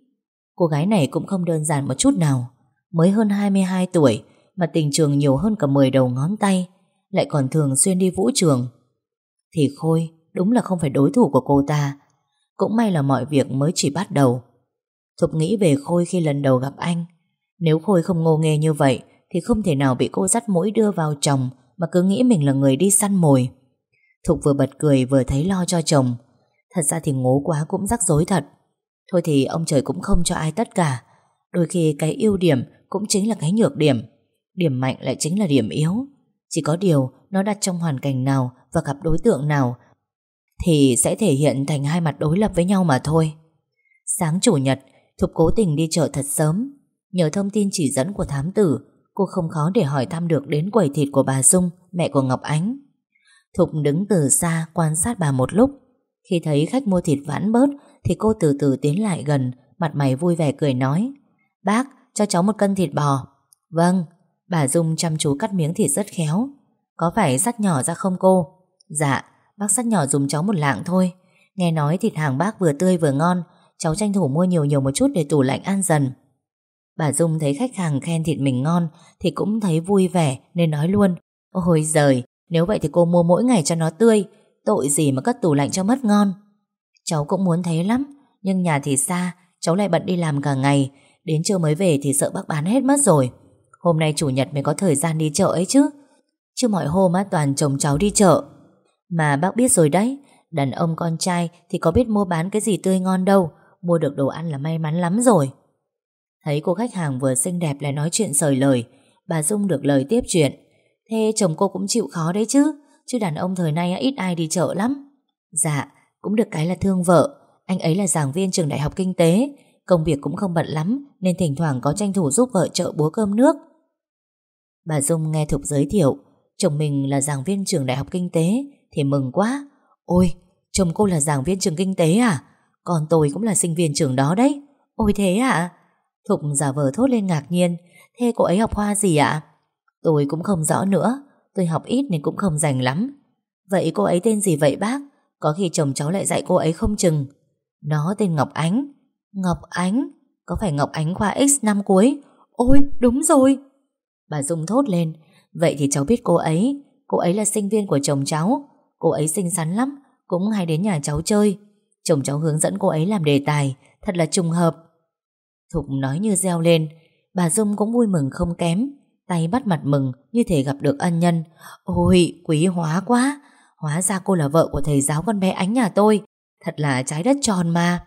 Cô gái này cũng không đơn giản một chút nào. Mới hơn 22 tuổi, Mà tình trường nhiều hơn cả 10 đầu ngón tay, Lại còn thường xuyên đi vũ trường. Thì Khôi, Đúng là không phải đối thủ của cô ta. Cũng may là mọi việc mới chỉ bắt đầu. Thục nghĩ về Khôi khi lần đầu gặp anh. Nếu Khôi không ngô nghê như vậy, Thì không thể nào bị cô dắt mũi đưa vào chồng Mà cứ nghĩ mình là người đi săn mồi. Thục vừa bật cười vừa thấy lo cho chồng. Thật ra thì ngố quá cũng rắc rối thật. Thôi thì ông trời cũng không cho ai tất cả. Đôi khi cái ưu điểm Cũng chính là cái nhược điểm. Điểm mạnh lại chính là điểm yếu. Chỉ có điều nó đặt trong hoàn cảnh nào Và gặp đối tượng nào Thì sẽ thể hiện thành hai mặt đối lập với nhau mà thôi. Sáng chủ nhật, Thục cố tình đi chợ thật sớm. Nhờ thông tin chỉ dẫn của thám tử, Cô không khó để hỏi thăm được đến quầy thịt của bà Dung, Mẹ của Ngọc Ánh. Thục đứng từ xa quan sát bà một lúc khi thấy khách mua thịt vãn bớt, Thì cô từ từ tiến lại gần, Mặt mày vui vẻ cười nói, Bác, cho cháu một cân thịt bò. Vâng. Bà Dung chăm chú cắt miếng thịt rất khéo. Có phải sắt nhỏ ra không cô? Dạ bác sắt nhỏ dùng cháu một lạng thôi. Nghe nói thịt hàng bác vừa tươi vừa ngon, Cháu tranh thủ mua nhiều nhiều một chút để tủ lạnh ăn dần. Bà Dung thấy khách hàng khen thịt mình ngon Thì cũng thấy vui vẻ Nên nói luôn, Ôi giời, Nếu vậy thì cô mua mỗi ngày cho nó tươi Tội gì mà cất tủ lạnh cho mất ngon? Cháu cũng muốn thế lắm, Nhưng nhà thì xa, Cháu lại bận đi làm cả ngày. Đến trưa mới về thì sợ bác bán hết mất rồi. Hôm nay chủ nhật mới có thời gian đi chợ ấy chứ. Chứ mọi hôm á, toàn chồng cháu đi chợ. Mà bác biết rồi đấy, Đàn ông con trai thì có biết mua bán cái gì tươi ngon đâu, Mua được đồ ăn là may mắn lắm rồi. Thấy cô khách hàng vừa xinh đẹp lại nói chuyện sời lời, Bà Dung được lời tiếp chuyện. Thế chồng cô cũng chịu khó đấy chứ. Chứ đàn ông thời nay ít ai đi chợ lắm. Dạ cũng được cái là thương vợ. Anh ấy là giảng viên trường đại học kinh tế. Công việc cũng không bận lắm, Nên thỉnh thoảng có tranh thủ giúp vợ chợ búa cơm nước. Bà Dung nghe Thục giới thiệu, Chồng mình là giảng viên trường đại học kinh tế, Thì mừng quá. Ôi, chồng cô là giảng viên trường kinh tế à? Còn tôi cũng là sinh viên trường đó đấy. Ôi thế à Thục giả vờ thốt lên ngạc nhiên, Thế cô ấy học khoa gì ạ? Tôi cũng không rõ nữa. Tôi học ít nên cũng không rành lắm. Vậy cô ấy tên gì vậy, bác? Có khi chồng cháu lại dạy cô ấy không chừng. Nó tên Ngọc Ánh. Ngọc Ánh? Có phải Ngọc Ánh khoa X năm cuối? Ôi, đúng rồi. Bà Dung thốt lên. Vậy thì cháu biết cô ấy. Cô ấy là sinh viên của chồng cháu. Cô ấy xinh xắn lắm, Cũng hay đến nhà cháu chơi. Chồng cháu hướng dẫn cô ấy làm đề tài, Thật là trùng hợp. Thục nói như reo lên. Bà Dung cũng vui mừng không kém. Tay bắt mặt mừng như thể gặp được ân nhân. Ôi, quý hóa quá. Hóa ra cô là vợ của thầy giáo con bé ánh nhà tôi. Thật là trái đất tròn mà.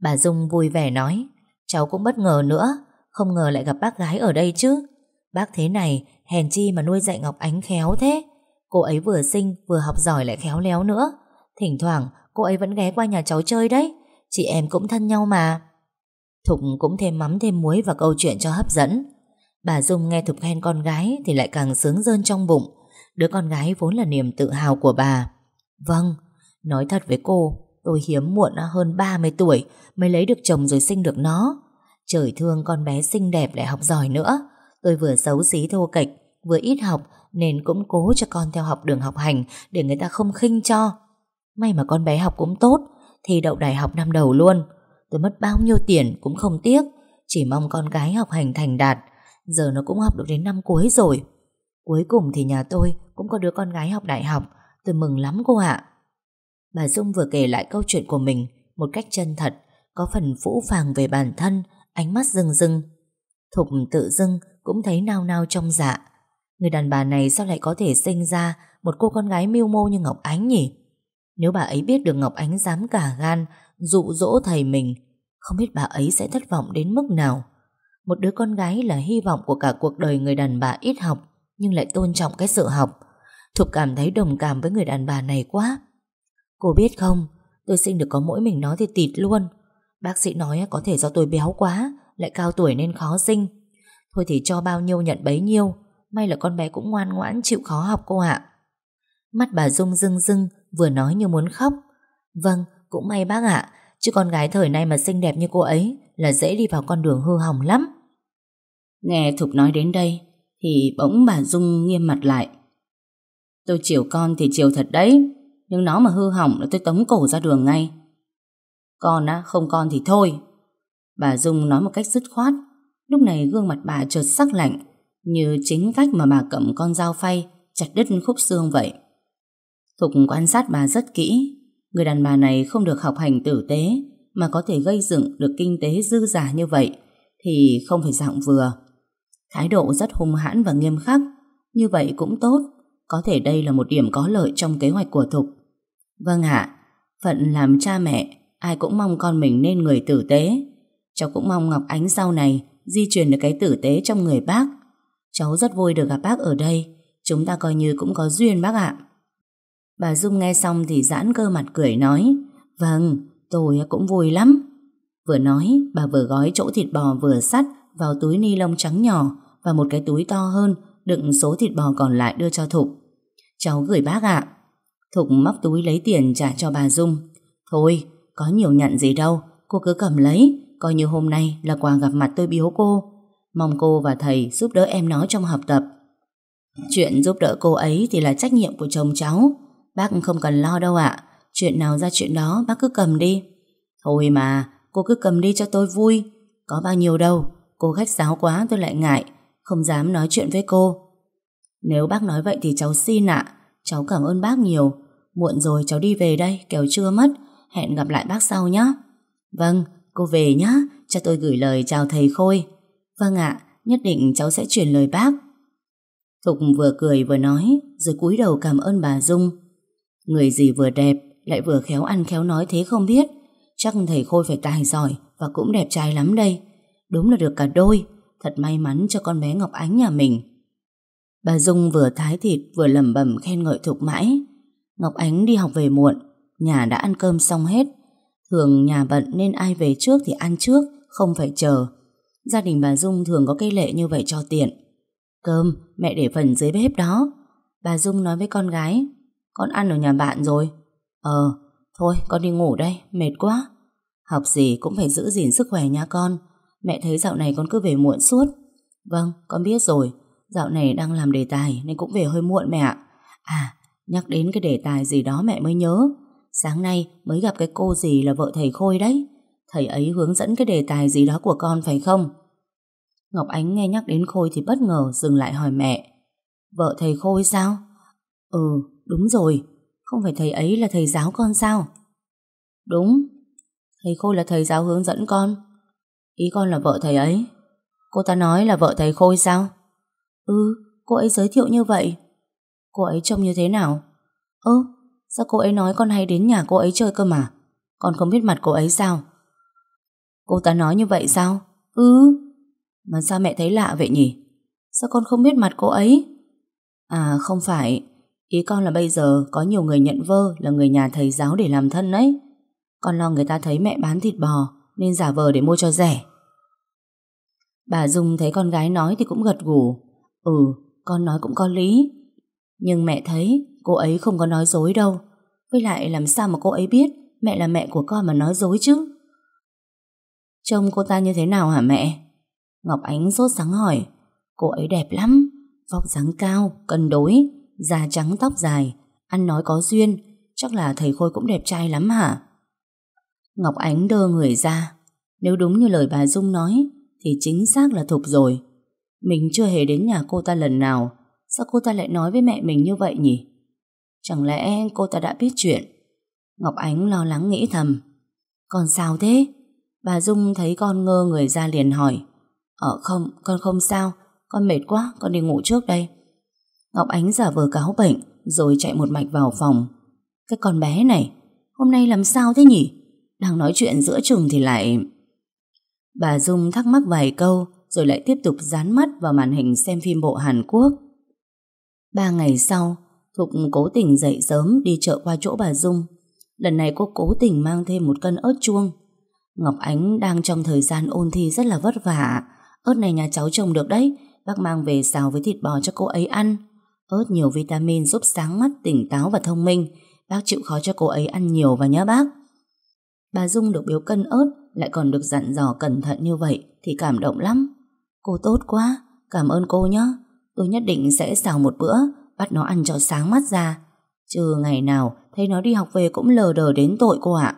Bà Dung vui vẻ nói, Cháu cũng bất ngờ nữa. Không ngờ lại gặp bác gái ở đây chứ. Bác thế này, hèn chi mà nuôi dạy Ngọc Ánh khéo thế. Cô ấy vừa sinh, vừa học giỏi lại khéo léo nữa. Thỉnh thoảng, cô ấy vẫn ghé qua nhà cháu chơi đấy. Chị em cũng thân nhau mà. Thục cũng thêm mắm thêm muối vào câu chuyện cho hấp dẫn. Bà Dung nghe Thục khen con gái Thì lại càng sướng rơn trong bụng. Đứa con gái vốn là niềm tự hào của bà. Vâng Nói thật với cô, Tôi hiếm muộn hơn 30 tuổi Mới lấy được chồng rồi sinh được nó. Trời thương con bé xinh đẹp lại học giỏi nữa. Tôi vừa xấu xí thô kệch, Vừa ít học Nên cũng cố cho con theo học đường học hành Để người ta không khinh cho. May mà con bé học cũng tốt, Thi đậu đại học năm đầu luôn. Tôi mất bao nhiêu tiền cũng không tiếc, Chỉ mong con gái học hành thành đạt. Giờ nó cũng học được đến năm cuối rồi. Cuối cùng thì nhà tôi Cũng có đứa con gái học đại học. Tôi mừng lắm cô ạ. Bà Dung vừa kể lại câu chuyện của mình Một cách chân thật, Có phần phũ phàng về bản thân, Ánh mắt rưng rưng. Thục tự dưng cũng thấy nao nao trong dạ. Người đàn bà này sao lại có thể sinh ra Một cô con gái miêu mô như Ngọc Ánh nhỉ? Nếu bà ấy biết được Ngọc Ánh dám cả gan, dụ dỗ thầy mình, Không biết bà ấy sẽ thất vọng đến mức nào. Một đứa con gái là hy vọng của cả cuộc đời người đàn bà ít học, Nhưng lại tôn trọng cái sự học. Thục cảm thấy đồng cảm với người đàn bà này quá. Cô biết không, Tôi sinh được có mỗi mình nó thì tịt luôn. Bác sĩ nói có thể do tôi béo quá, Lại cao tuổi nên khó sinh. Thôi thì cho bao nhiêu nhận bấy nhiêu, May là con bé cũng ngoan ngoãn chịu khó học cô ạ. Mắt bà rung rưng rưng, Vừa nói như muốn khóc. Vâng cũng may bác ạ Chứ con gái thời nay mà xinh đẹp như cô ấy Là dễ đi vào con đường hư hỏng lắm. Nghe Thục nói đến đây Thì bỗng bà Dung nghiêm mặt lại. Tôi chiều con thì chiều thật đấy, Nhưng nó mà hư hỏng là tôi tống cổ ra đường ngay. Con á, không con thì thôi. Bà Dung nói một cách dứt khoát, Lúc này gương mặt bà chợt sắc lạnh, Như chính cách mà bà cầm con dao phay Chặt đứt khúc xương vậy. Thục quan sát bà rất kỹ Người đàn bà này không được học hành tử tế, Mà có thể gây dựng được kinh tế dư giả như vậy, Thì không phải dạng vừa. Thái độ rất hung hãn và nghiêm khắc, Như vậy cũng tốt, Có thể đây là một điểm có lợi trong kế hoạch của Thục. Vâng ạ, Phận làm cha mẹ, Ai cũng mong con mình nên người tử tế. Cháu cũng mong Ngọc Ánh sau này Di truyền được cái tử tế trong người bác. Cháu rất vui được gặp bác ở đây, Chúng ta coi như cũng có duyên bác ạ. Bà Dung nghe xong thì giãn cơ mặt cười nói Vâng, tôi cũng vui lắm Vừa nói, bà vừa gói chỗ thịt bò vừa sắt vào túi ni lông trắng nhỏ và một cái túi to hơn đựng số thịt bò còn lại đưa cho Thục. Cháu gửi bác ạ. Thục móc túi lấy tiền trả cho bà Dung. Thôi, có nhiều nhận gì đâu, cô cứ cầm lấy, coi như hôm nay là quà gặp mặt tôi biếu cô. Mong cô và thầy giúp đỡ em nó trong học tập. Chuyện giúp đỡ cô ấy thì là trách nhiệm của chồng cháu. Bác không cần lo đâu ạ. Chuyện nào ra chuyện đó bác cứ cầm đi. Thôi mà, cô cứ cầm đi cho tôi vui. Có bao nhiêu đâu, cô khách sáo quá tôi lại ngại, không dám nói chuyện với cô. Nếu bác nói vậy thì cháu xin ạ. Cháu cảm ơn bác nhiều. Muộn rồi cháu đi về đây, kéo chưa mất. Hẹn gặp lại bác sau nhé. Vâng, cô về nhé, cho tôi gửi lời chào thầy Khôi. Vâng ạ, nhất định cháu sẽ truyền lời bác. Thục vừa cười vừa nói, rồi cúi đầu cảm ơn bà Dung. Người gì vừa đẹp, lại vừa khéo ăn khéo nói thế không biết. Chắc thầy Khôi phải tài giỏi và cũng đẹp trai lắm đây. Đúng là được cả đôi, thật may mắn cho con bé Ngọc Ánh nhà mình. Bà Dung vừa thái thịt vừa lẩm bẩm khen ngợi Thục mãi. Ngọc Ánh đi học về muộn, nhà đã ăn cơm xong hết. Thường nhà bận nên ai về trước thì ăn trước, không phải chờ. Gia đình bà Dung thường có cây lệ như vậy cho tiện. Cơm mẹ để phần dưới bếp đó Bà Dung nói với con gái con ăn ở nhà bạn rồi. Ờ thôi, con đi ngủ đây, Mệt quá. Học gì cũng phải giữ gìn sức khỏe nha con. Mẹ thấy dạo này con cứ về muộn suốt. Vâng con biết rồi. Dạo này đang làm đề tài nên cũng về hơi muộn mẹ ạ. À nhắc đến cái đề tài gì đó mẹ mới nhớ. Sáng nay mới gặp cái cô gì là vợ thầy Khôi đấy. Thầy ấy hướng dẫn cái đề tài gì đó của con phải không? Ngọc Ánh nghe nhắc đến Khôi thì bất ngờ dừng lại hỏi mẹ. Vợ thầy Khôi sao? Ừ đúng rồi, Không phải thầy ấy là thầy giáo con sao? Đúng, Thầy Khôi là thầy giáo hướng dẫn con. Ý con là vợ thầy ấy. Cô ta nói là vợ thầy Khôi sao? Ừ cô ấy giới thiệu như vậy. Cô ấy trông như thế nào? Ơ, sao cô ấy nói con hay đến nhà cô ấy chơi cơ mà? Con không biết mặt cô ấy sao? Cô ta nói như vậy sao? Ừ. Mà sao mẹ thấy lạ vậy nhỉ? Sao con không biết mặt cô ấy? À không phải. Ý con là bây giờ có nhiều người nhận vơ Là người nhà thầy giáo để làm thân đấy. Con lo người ta thấy mẹ bán thịt bò Nên giả vờ để mua cho rẻ. Bà Dung thấy con gái nói thì cũng gật gù. Ừ con nói cũng có lý. Nhưng mẹ thấy cô ấy không có nói dối đâu. Với lại làm sao mà cô ấy biết Mẹ là mẹ của con mà nói dối chứ? Trông cô ta như thế nào hả mẹ? Ngọc Ánh sốt sáng hỏi. Cô ấy đẹp lắm Vóc dáng cao, cân đối. Da trắng tóc dài Ăn nói có duyên Chắc là thầy Khôi cũng đẹp trai lắm hả? Ngọc Ánh đơ người ra. Nếu đúng như lời bà Dung nói Thì chính xác là Thục rồi. Mình chưa hề đến nhà cô ta lần nào. Sao cô ta lại nói với mẹ mình như vậy nhỉ? Chẳng lẽ cô ta đã biết chuyện? Ngọc Ánh lo lắng nghĩ thầm. Còn sao thế? Bà Dung thấy con ngơ người ra liền hỏi. Ờ không, con không sao. Con mệt quá, con đi ngủ trước đây. Ngọc Ánh giả vờ cáo bệnh, Rồi chạy một mạch vào phòng. Cái con bé này, Hôm nay làm sao thế nhỉ? Đang nói chuyện giữa chừng thì lại Bà Dung thắc mắc vài câu, Rồi lại tiếp tục dán mắt vào màn hình xem phim bộ Hàn Quốc. Ba ngày sau, Thục cố tình dậy sớm đi chợ qua chỗ bà Dung. Lần này cô cố tình mang thêm một cân ớt chuông. Ngọc Ánh đang trong thời gian ôn thi rất là vất vả. Ớt này nhà cháu trồng được đấy, Bác mang về xào với thịt bò cho cô ấy ăn. Ớt nhiều vitamin giúp sáng mắt, tỉnh táo và thông minh. Bác chịu khó cho cô ấy ăn nhiều và nhớ bác. Bà Dung được biếu cân ớt Lại còn được dặn dò cẩn thận như vậy Thì cảm động lắm. Cô tốt quá, cảm ơn cô nhé Tôi nhất định sẽ xào một bữa Bắt nó ăn cho sáng mắt ra. Trừ ngày nào thấy nó đi học về cũng lờ đờ đến tội cô ạ.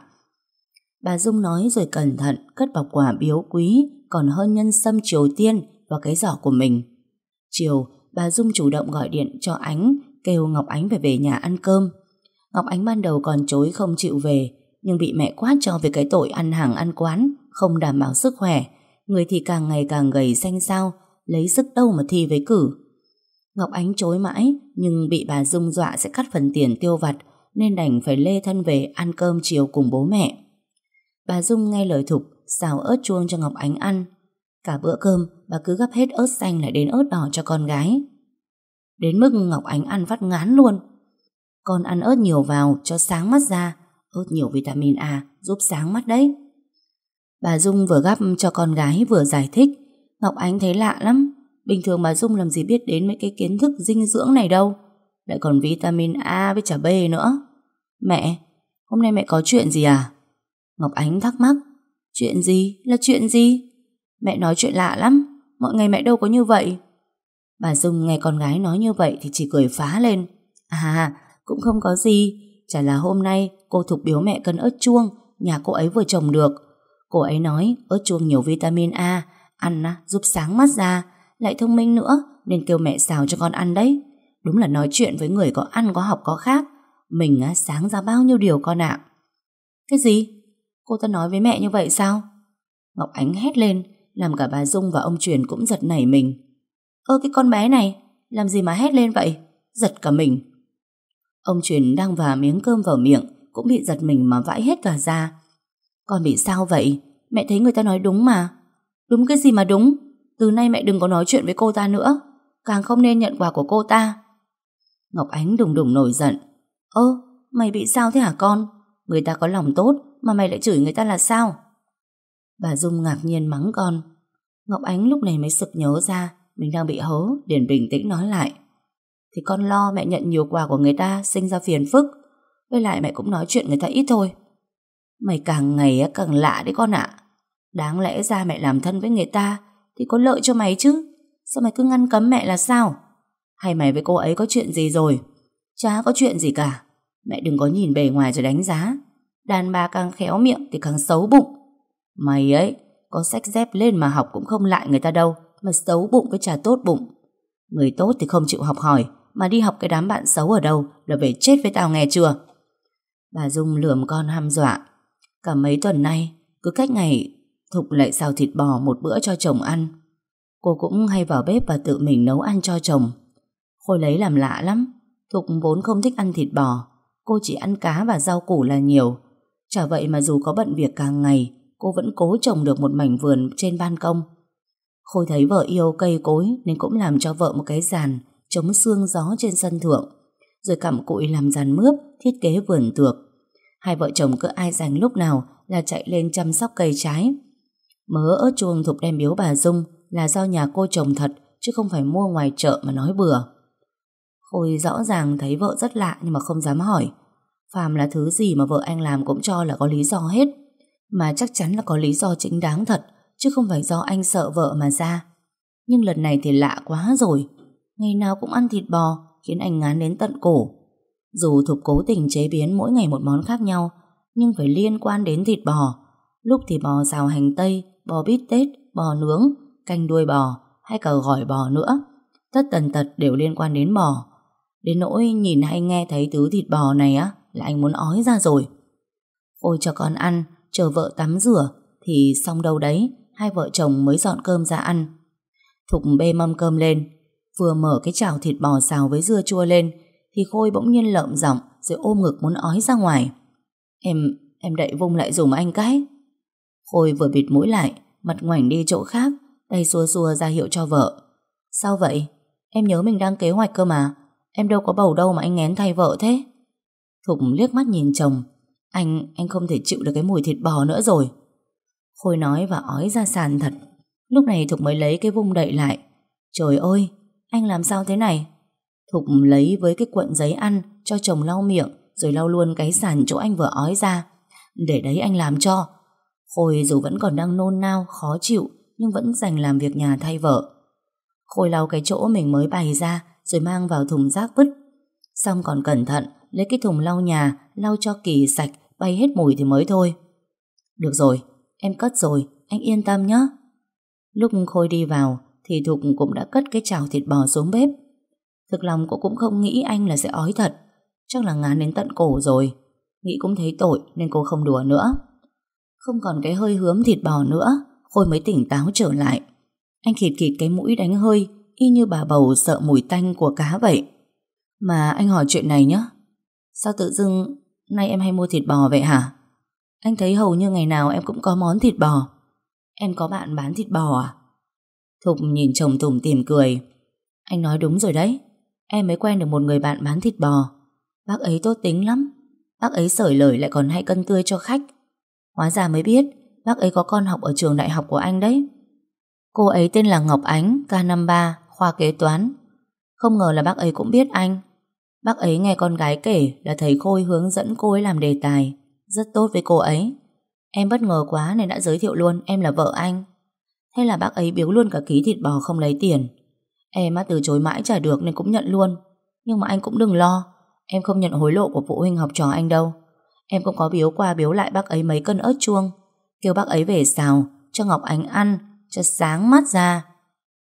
Bà Dung nói rồi cẩn thận cất bọc quà biếu quý còn hơn nhân sâm Triều Tiên vào cái giỏ của mình. Chiều, bà Dung chủ động gọi điện cho Ánh, kêu Ngọc Ánh phải về nhà ăn cơm. Ngọc Ánh ban đầu còn chối không chịu về, nhưng bị mẹ quát cho về cái tội ăn hàng ăn quán, không đảm bảo sức khỏe người thì càng ngày càng gầy xanh xao, lấy sức đâu mà thi với cử. Ngọc Ánh chối mãi, nhưng bị bà Dung dọa sẽ cắt phần tiền tiêu vặt, nên đành phải lê thân về ăn cơm chiều cùng bố mẹ. Bà Dung nghe lời thục, xào ớt chuông cho Ngọc Ánh ăn. Cả bữa cơm bà cứ gấp hết ớt xanh lại đến ớt đỏ cho con gái. Đến mức Ngọc Ánh ăn phát ngán luôn. Con ăn ớt nhiều vào cho sáng mắt ra. Ớt nhiều vitamin A giúp sáng mắt đấy. Bà Dung vừa gắp cho con gái vừa giải thích. Ngọc Ánh thấy lạ lắm. Bình thường bà Dung làm gì biết đến mấy cái kiến thức dinh dưỡng này đâu. Lại còn vitamin A với cả B nữa. Mẹ, hôm nay mẹ có chuyện gì à? Ngọc Ánh thắc mắc Chuyện gì? Là chuyện gì? Mẹ nói chuyện lạ lắm. Mọi ngày mẹ đâu có như vậy. Bà Dung nghe con gái nói như vậy Thì chỉ cười phá lên. À cũng không có gì. Chả là hôm nay cô thục biếu mẹ cân ớt chuông Nhà cô ấy vừa trồng được. Cô ấy nói ớt chuông nhiều vitamin A Ăn giúp sáng mắt ra. Lại thông minh nữa Nên kêu mẹ xào cho con ăn đấy. Đúng là nói chuyện với người có ăn có học có khác. Mình á, sáng ra bao nhiêu điều con ạ. Cái gì? Cô ta nói với mẹ như vậy sao? Ngọc Ánh hét lên, làm cả bà Dung và ông Truyền cũng giật nảy mình. Ơ cái con bé này, làm gì mà hét lên vậy? Giật cả mình. Ông Truyền đang vả miếng cơm vào miệng, cũng bị giật mình mà vãi hết cả ra. Con bị sao vậy? Mẹ thấy người ta nói đúng mà. Đúng cái gì mà đúng? Từ nay mẹ đừng có nói chuyện với cô ta nữa. Càng không nên nhận quà của cô ta. Ngọc Ánh đùng đùng nổi giận. Ơ, mày bị sao thế hả con? Người ta có lòng tốt mà mày lại chửi người ta là sao? Bà Dung ngạc nhiên mắng con. Ngọc Ánh lúc này mới sực nhớ ra, Mình đang bị hớ Điền bình tĩnh nói lại. Thì con lo mẹ nhận nhiều quà của người ta, Sinh ra phiền phức. Với lại mẹ cũng nói chuyện người ta ít thôi. Mày càng ngày càng lạ đấy con ạ. Đáng lẽ ra mẹ làm thân với người ta, Thì có lợi cho mày chứ. Sao mày cứ ngăn cấm mẹ là sao? Hay mày với cô ấy có chuyện gì rồi? Chả có chuyện gì cả. Mẹ đừng có nhìn bề ngoài rồi đánh giá. Đàn bà càng khéo miệng thì càng xấu bụng. Mày ấy, Có sách dép lên mà học cũng không lại người ta đâu, Mà xấu bụng với trà tốt bụng. Người tốt thì không chịu học hỏi, Mà đi học cái đám bạn xấu ở đâu Là về chết với tao nghe chưa? Bà Dung lườm con ham dọa. Cả mấy tuần nay, Cứ cách ngày Thục lại xào thịt bò một bữa cho chồng ăn. Cô cũng hay vào bếp và tự mình nấu ăn cho chồng. Khôi lấy làm lạ lắm. Thục vốn không thích ăn thịt bò. Cô chỉ ăn cá và rau củ là nhiều. Chả vậy mà dù có bận việc càng ngày Cô vẫn cố trồng được một mảnh vườn trên ban công. Khôi thấy vợ yêu cây cối Nên cũng làm cho vợ một cái giàn Chống xương gió trên sân thượng, Rồi cặm cụi làm giàn mướp, Thiết kế vườn tược. Hai vợ chồng cứ ai dành lúc nào Là chạy lên chăm sóc cây trái. Mớ ớt chuông Thục đem biếu bà Dung Là do nhà cô trồng thật, Chứ không phải mua ngoài chợ mà nói bừa. Khôi rõ ràng thấy vợ rất lạ Nhưng mà không dám hỏi. Phàm là thứ gì mà vợ anh làm cũng cho là có lý do hết. Mà chắc chắn là có lý do chính đáng thật Chứ không phải do anh sợ vợ mà ra. Nhưng lần này thì lạ quá rồi. Ngày nào cũng ăn thịt bò Khiến anh ngán đến tận cổ. Dù Thục cố tình chế biến mỗi ngày một món khác nhau Nhưng phải liên quan đến thịt bò. Lúc thì bò xào hành tây Bò bít tết, bò nướng Canh đuôi bò hay cả gỏi bò nữa. Tất tần tật đều liên quan đến bò. Đến nỗi nhìn hay nghe thấy thứ thịt bò này á Là anh muốn ói ra rồi. Ôi cho con ăn Chờ vợ tắm rửa Thì xong đâu đấy Hai vợ chồng mới dọn cơm ra ăn. Thục bê mâm cơm lên Vừa mở cái chảo thịt bò xào với dưa chua lên Thì Khôi bỗng nhiên lợm giọng Rồi ôm ngực muốn ói ra ngoài. Em, em đậy vung lại dùng anh cái. Khôi vừa bịt mũi lại Mặt ngoảnh đi chỗ khác Tay xua xua ra hiệu cho vợ. Sao vậy? Em nhớ mình đang kế hoạch cơ mà Em đâu có bầu đâu mà anh ngén thay vợ thế. Thục liếc mắt nhìn chồng anh, anh không thể chịu được cái mùi thịt bò nữa rồi. Khôi nói và ói ra sàn thật. Lúc này Thục mới lấy cái vung đậy lại. Trời ơi, anh làm sao thế này? Thục lấy với cái cuộn giấy ăn Cho chồng lau miệng Rồi lau luôn cái sàn chỗ anh vừa ói ra. Để đấy anh làm cho. Khôi dù vẫn còn đang nôn nao, khó chịu Nhưng vẫn dành làm việc nhà thay vợ. Khôi lau cái chỗ mình mới bày ra rồi mang vào thùng rác vứt. Xong còn cẩn thận, lấy cái thùng lau nhà, lau cho kỳ sạch, bay hết mùi thì mới thôi. Được rồi, em cất rồi, anh yên tâm nhé. Lúc Khôi đi vào, thì Thục cũng đã cất cái chảo thịt bò xuống bếp. Thực lòng cô cũng không nghĩ anh là sẽ ói thật, chắc là ngán đến tận cổ rồi. Nghĩ cũng thấy tội nên cô không đùa nữa. Không còn cái hơi hướm thịt bò nữa, Khôi mới tỉnh táo trở lại. Anh khịt khịt cái mũi đánh hơi, y như bà bầu sợ mùi tanh của cá vậy. Mà anh hỏi chuyện này nhé. Sao tự dưng nay em hay mua thịt bò vậy hả? Anh thấy hầu như ngày nào em cũng có món thịt bò. Em có bạn bán thịt bò à? Thục nhìn chồng tủm tìm cười. Anh nói đúng rồi đấy. Em mới quen được một người bạn bán thịt bò. Bác ấy tốt tính lắm. Bác ấy sởi lời lại còn hay cân tươi cho khách. Hóa ra mới biết bác ấy có con học ở trường đại học của anh đấy. Cô ấy tên là Ngọc Ánh, K53, khoa kế toán. Không ngờ là bác ấy cũng biết anh. Bác ấy nghe con gái kể là thầy Khôi hướng dẫn cô ấy làm đề tài. Rất tốt với cô ấy. Em bất ngờ quá nên đã giới thiệu luôn, em là vợ anh. Thế là bác ấy biếu luôn cả ký thịt bò không lấy tiền. Em á, từ chối mãi trả được nên cũng nhận luôn. Nhưng mà anh cũng đừng lo. Em không nhận hối lộ của phụ huynh học trò anh đâu. Em cũng có biếu qua biếu lại bác ấy mấy cân ớt chuông. Kêu bác ấy về xào, cho Ngọc Ánh ăn, cho sáng mắt ra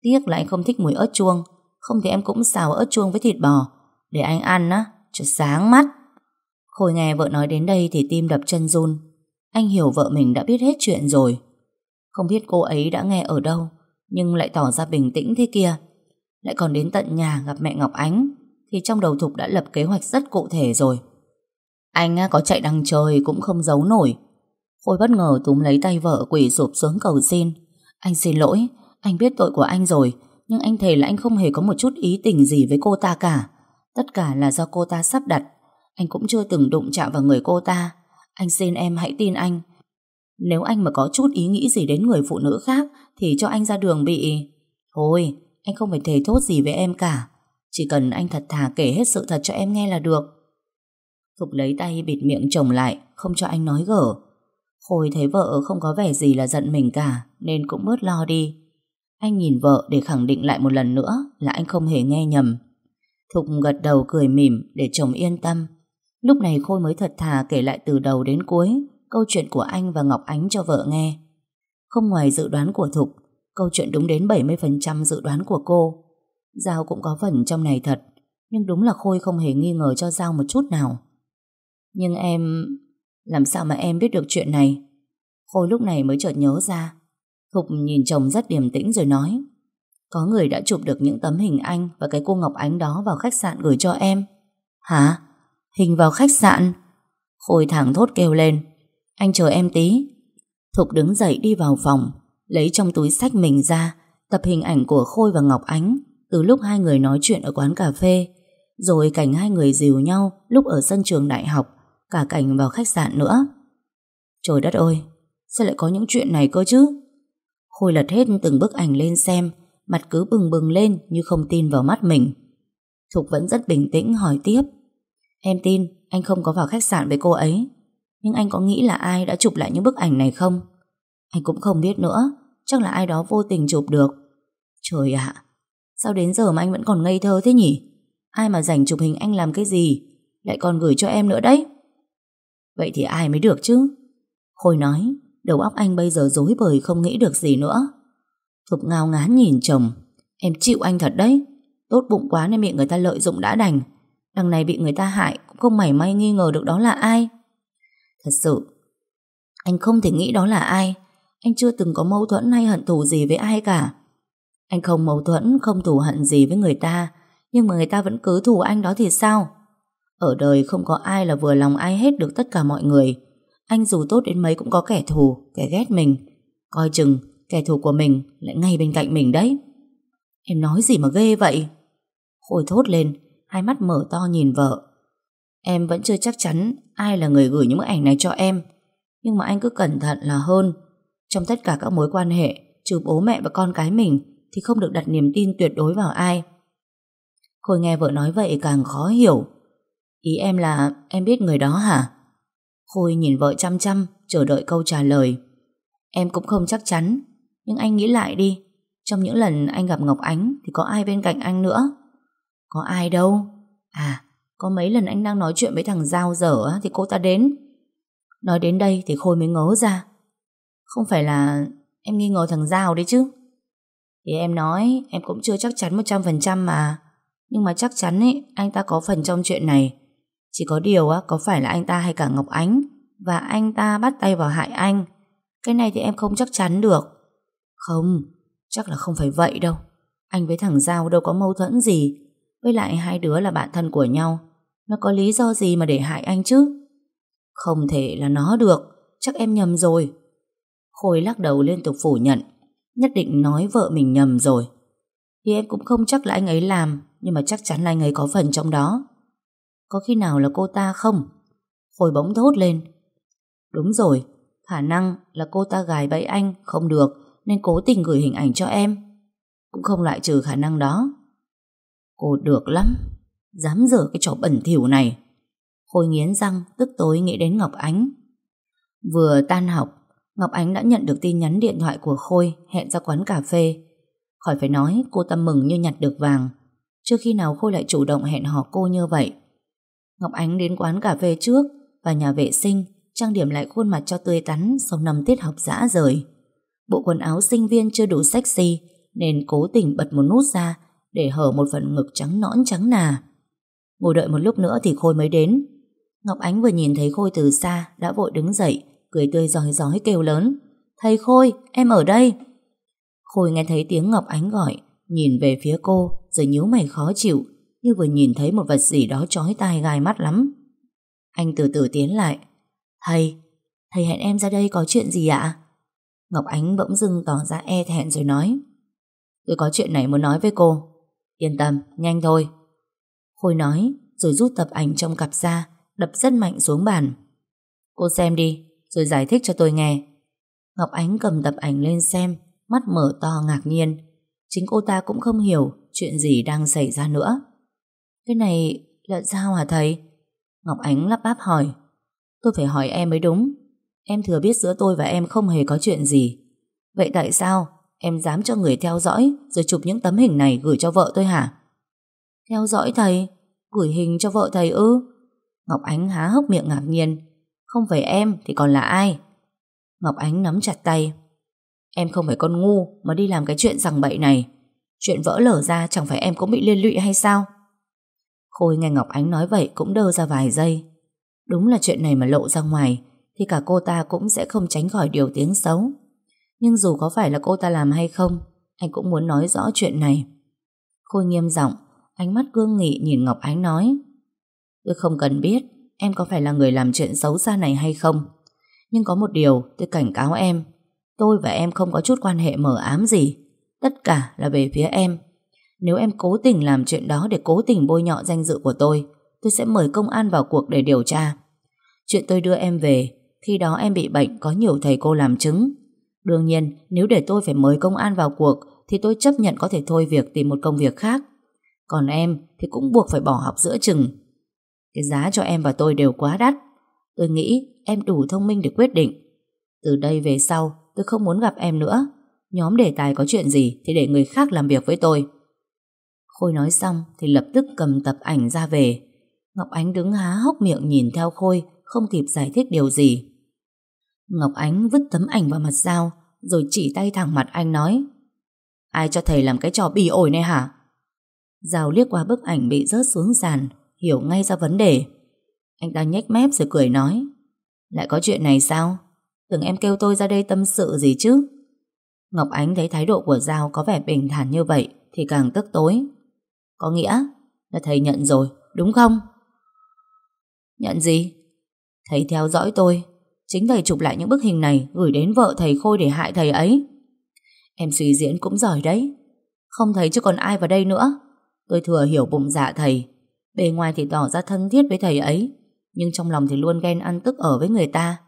Tiếc là anh không thích mùi ớt chuông Không thì em cũng xào ớt chuông với thịt bò để anh ăn á, Cho sáng mắt. Khôi nghe vợ nói đến đây thì tim đập chân run. Anh hiểu vợ mình đã biết hết chuyện rồi. Không biết cô ấy đã nghe ở đâu, Nhưng lại tỏ ra bình tĩnh thế kia. Lại còn đến tận nhà gặp mẹ Ngọc Ánh, Thì trong đầu Thục đã lập kế hoạch rất cụ thể rồi. Anh có chạy đằng trời cũng không giấu nổi. Khôi bất ngờ túm lấy tay vợ quỷ sụp xuống cầu xin. Anh xin lỗi, anh biết tội của anh rồi, Nhưng anh thề là anh không hề có một chút ý tình gì với cô ta cả. Tất cả là do cô ta sắp đặt Anh cũng chưa từng đụng chạm vào người cô ta Anh xin em hãy tin anh Nếu anh mà có chút ý nghĩ gì đến người phụ nữ khác Thì cho anh ra đường bị Thôi anh không phải thề thốt gì với em cả. Chỉ cần anh thật thà kể hết sự thật cho em nghe là được. Thục lấy tay bịt miệng chồng lại, không cho anh nói gở. Khôi thấy vợ không có vẻ gì là giận mình cả, nên cũng bớt lo đi. Anh nhìn vợ để khẳng định lại một lần nữa là anh không hề nghe nhầm. Thục gật đầu cười mỉm để chồng yên tâm. Lúc này Khôi mới thật thà kể lại từ đầu đến cuối câu chuyện của anh và Ngọc Ánh cho vợ nghe. Không ngoài dự đoán của Thục, câu chuyện đúng đến 70% dự đoán của cô. Giao cũng có phần trong này thật, nhưng đúng là Khôi không hề nghi ngờ cho Giao một chút nào. Nhưng em... Làm sao mà em biết được chuyện này? Khôi lúc này mới chợt nhớ ra. Thục nhìn chồng rất điềm tĩnh rồi nói có người đã chụp được những tấm hình anh và cái cô Ngọc Ánh đó vào khách sạn gửi cho em. Hả? Hình vào khách sạn? Khôi thẳng thốt kêu lên Anh chờ em tí. Thục đứng dậy đi vào phòng lấy trong túi sách mình ra tập hình ảnh của Khôi và Ngọc Ánh từ lúc hai người nói chuyện ở quán cà phê rồi cảnh hai người dìu nhau lúc ở sân trường đại học cả cảnh vào khách sạn nữa. Trời đất ơi, sao lại có những chuyện này cơ chứ? Khôi lật hết từng bức ảnh lên xem, mặt cứ bừng bừng lên như không tin vào mắt mình. Thục vẫn rất bình tĩnh hỏi tiếp. Em tin anh không có vào khách sạn với cô ấy, nhưng anh có nghĩ là ai đã chụp lại những bức ảnh này không? Anh cũng không biết nữa, chắc là ai đó vô tình chụp được. Trời ạ, sao đến giờ mà anh vẫn còn ngây thơ thế nhỉ? Ai mà dành chụp hình anh làm cái gì, lại còn gửi cho em nữa đấy. Vậy thì ai mới được chứ? Khôi nói, đầu óc anh bây giờ rối bời không nghĩ được gì nữa phục ngao ngán nhìn chồng, em chịu anh thật đấy. Tốt bụng quá nên bị người ta lợi dụng đã đành. Đằng này bị người ta hại cũng không mảy may nghi ngờ được đó là ai. Thật sự, anh không thể nghĩ đó là ai. Anh chưa từng có mâu thuẫn hay hận thù gì với ai cả. Anh không mâu thuẫn, không thù hận gì với người ta, nhưng mà người ta vẫn cứ thù anh đó thì sao? Ở đời không có ai là vừa lòng ai hết được tất cả mọi người. Anh dù tốt đến mấy cũng có kẻ thù, kẻ ghét mình. Coi chừng, kẻ thù của mình lại ngay bên cạnh mình đấy. Em nói gì mà ghê vậy? Khôi thốt lên, hai mắt mở to nhìn vợ. Em vẫn chưa chắc chắn ai là người gửi những bức ảnh này cho em. Nhưng mà anh cứ cẩn thận là hơn. Trong tất cả các mối quan hệ, trừ bố mẹ và con cái mình, thì không được đặt niềm tin tuyệt đối vào ai. Khôi nghe vợ nói vậy càng khó hiểu. Ý em là em biết người đó hả? Khôi nhìn vợ chăm chăm, chờ đợi câu trả lời. Em cũng không chắc chắn, nhưng anh nghĩ lại đi. Trong những lần anh gặp Ngọc Ánh thì có ai bên cạnh anh nữa? Có ai đâu. À, có mấy lần anh đang nói chuyện với thằng Giao dở thì cô ta đến. Nói đến đây thì Khôi mới ngớ ra. Không phải là em nghi ngờ thằng Giao đấy chứ. Thì em nói em cũng chưa chắc chắn 100% mà. Nhưng mà chắc chắn ấy, anh ta có phần trong chuyện này. Chỉ có điều á, có phải là anh ta hay cả Ngọc Ánh và anh ta bắt tay vào hại anh. Cái này thì em không chắc chắn được. Không, chắc là không phải vậy đâu. Anh với thằng Giao đâu có mâu thuẫn gì. Với lại hai đứa là bạn thân của nhau. Nó có lý do gì mà để hại anh chứ? Không thể là nó được. Chắc em nhầm rồi. Khôi lắc đầu liên tục phủ nhận. Nhất định nói vợ mình nhầm rồi. Thì em cũng không chắc là anh ấy làm Nhưng mà chắc chắn là anh ấy có phần trong đó có khi nào là cô ta không? Khôi bỗng thốt lên. Đúng rồi, khả năng là cô ta gài bẫy anh không được nên cố tình gửi hình ảnh cho em. Cũng không loại trừ khả năng đó. Cô được lắm, dám dở cái trò bẩn thỉu này. Khôi nghiến răng, tức tối nghĩ đến Ngọc Ánh. Vừa tan học, Ngọc Ánh đã nhận được tin nhắn điện thoại của Khôi hẹn ra quán cà phê. Khỏi phải nói cô tâm mừng như nhặt được vàng. Chưa khi nào Khôi lại chủ động hẹn hò cô như vậy. Ngọc Ánh đến quán cà phê trước và nhà vệ sinh trang điểm lại khuôn mặt cho tươi tắn sau năm tiết học dã rời. Bộ quần áo sinh viên chưa đủ sexy nên cố tình bật một nút ra để hở một phần ngực trắng nõn trắng nà. Ngồi đợi một lúc nữa thì Khôi mới đến. Ngọc Ánh vừa nhìn thấy Khôi từ xa đã vội đứng dậy, cười tươi giói giói kêu lớn. Thầy Khôi, em ở đây. Khôi nghe thấy tiếng Ngọc Ánh gọi, nhìn về phía cô rồi nhíu mày khó chịu như vừa nhìn thấy một vật gì đó chói tai gai mắt lắm. Anh từ từ tiến lại. Thầy, thầy hẹn em ra đây có chuyện gì ạ? Ngọc Ánh bỗng dưng tỏ ra e thẹn rồi nói. Tôi có chuyện này muốn nói với cô. Yên tâm, nhanh thôi. Khôi nói, rồi rút tập ảnh trong cặp ra, đập rất mạnh xuống bàn. Cô xem đi, rồi giải thích cho tôi nghe. Ngọc Ánh cầm tập ảnh lên xem, mắt mở to ngạc nhiên. Chính cô ta cũng không hiểu chuyện gì đang xảy ra nữa. Cái này là sao hả thầy? Ngọc Ánh lắp bắp hỏi. Tôi phải hỏi em mới đúng. Em thừa biết giữa tôi và em không hề có chuyện gì. Vậy tại sao em dám cho người theo dõi rồi chụp những tấm hình này gửi cho vợ tôi hả? Theo dõi thầy? Gửi hình cho vợ thầy ư? Ngọc Ánh há hốc miệng ngạc nhiên. Không phải em thì còn là ai? Ngọc Ánh nắm chặt tay. Em không phải con ngu mà đi làm cái chuyện rằng bậy này. Chuyện vỡ lở ra chẳng phải em cũng bị liên lụy hay sao? Khôi nghe Ngọc Ánh nói vậy cũng đơ ra vài giây. Đúng là chuyện này mà lộ ra ngoài thì cả cô ta cũng sẽ không tránh khỏi điều tiếng xấu. Nhưng dù có phải là cô ta làm hay không, anh cũng muốn nói rõ chuyện này. Khôi nghiêm giọng, ánh mắt cương nghị nhìn Ngọc Ánh nói Tôi không cần biết em có phải là người làm chuyện xấu xa này hay không. Nhưng có một điều tôi cảnh cáo em. Tôi và em không có chút quan hệ mờ ám gì. Tất cả là về phía em. Nếu em cố tình làm chuyện đó để cố tình bôi nhọ danh dự của tôi, tôi sẽ mời công an vào cuộc để điều tra. Chuyện tôi đưa em về, khi đó em bị bệnh có nhiều thầy cô làm chứng. Đương nhiên, nếu để tôi phải mời công an vào cuộc, thì tôi chấp nhận có thể thôi việc tìm một công việc khác. Còn em thì cũng buộc phải bỏ học giữa chừng. Cái giá cho em và tôi đều quá đắt. Tôi nghĩ em đủ thông minh để quyết định. Từ đây về sau, tôi không muốn gặp em nữa. Nhóm đề tài có chuyện gì thì để người khác làm việc với tôi. Khôi nói xong thì lập tức cầm tập ảnh ra về. Ngọc Ánh đứng há hốc miệng nhìn theo Khôi, không kịp giải thích điều gì. Ngọc Ánh vứt tấm ảnh vào mặt dao, rồi chỉ tay thẳng mặt anh nói Ai cho thầy làm cái trò bì ổi này hả? Giao liếc qua bức ảnh bị rớt xuống sàn, hiểu ngay ra vấn đề. Anh ta nhếch mép rồi cười nói Lại có chuyện này sao? Tưởng em kêu tôi ra đây tâm sự gì chứ? Ngọc Ánh thấy thái độ của Giao có vẻ bình thản như vậy thì càng tức tối. Có nghĩa là thầy nhận rồi, đúng không? Nhận gì? Thầy theo dõi tôi. Chính thầy chụp lại những bức hình này, gửi đến vợ thầy Khôi để hại thầy ấy. Em suy diễn cũng giỏi đấy. Không thấy chứ còn ai vào đây nữa. Tôi thừa hiểu bụng dạ thầy. Bề ngoài thì tỏ ra thân thiết với thầy ấy. Nhưng trong lòng thì luôn ghen ăn tức ở với người ta.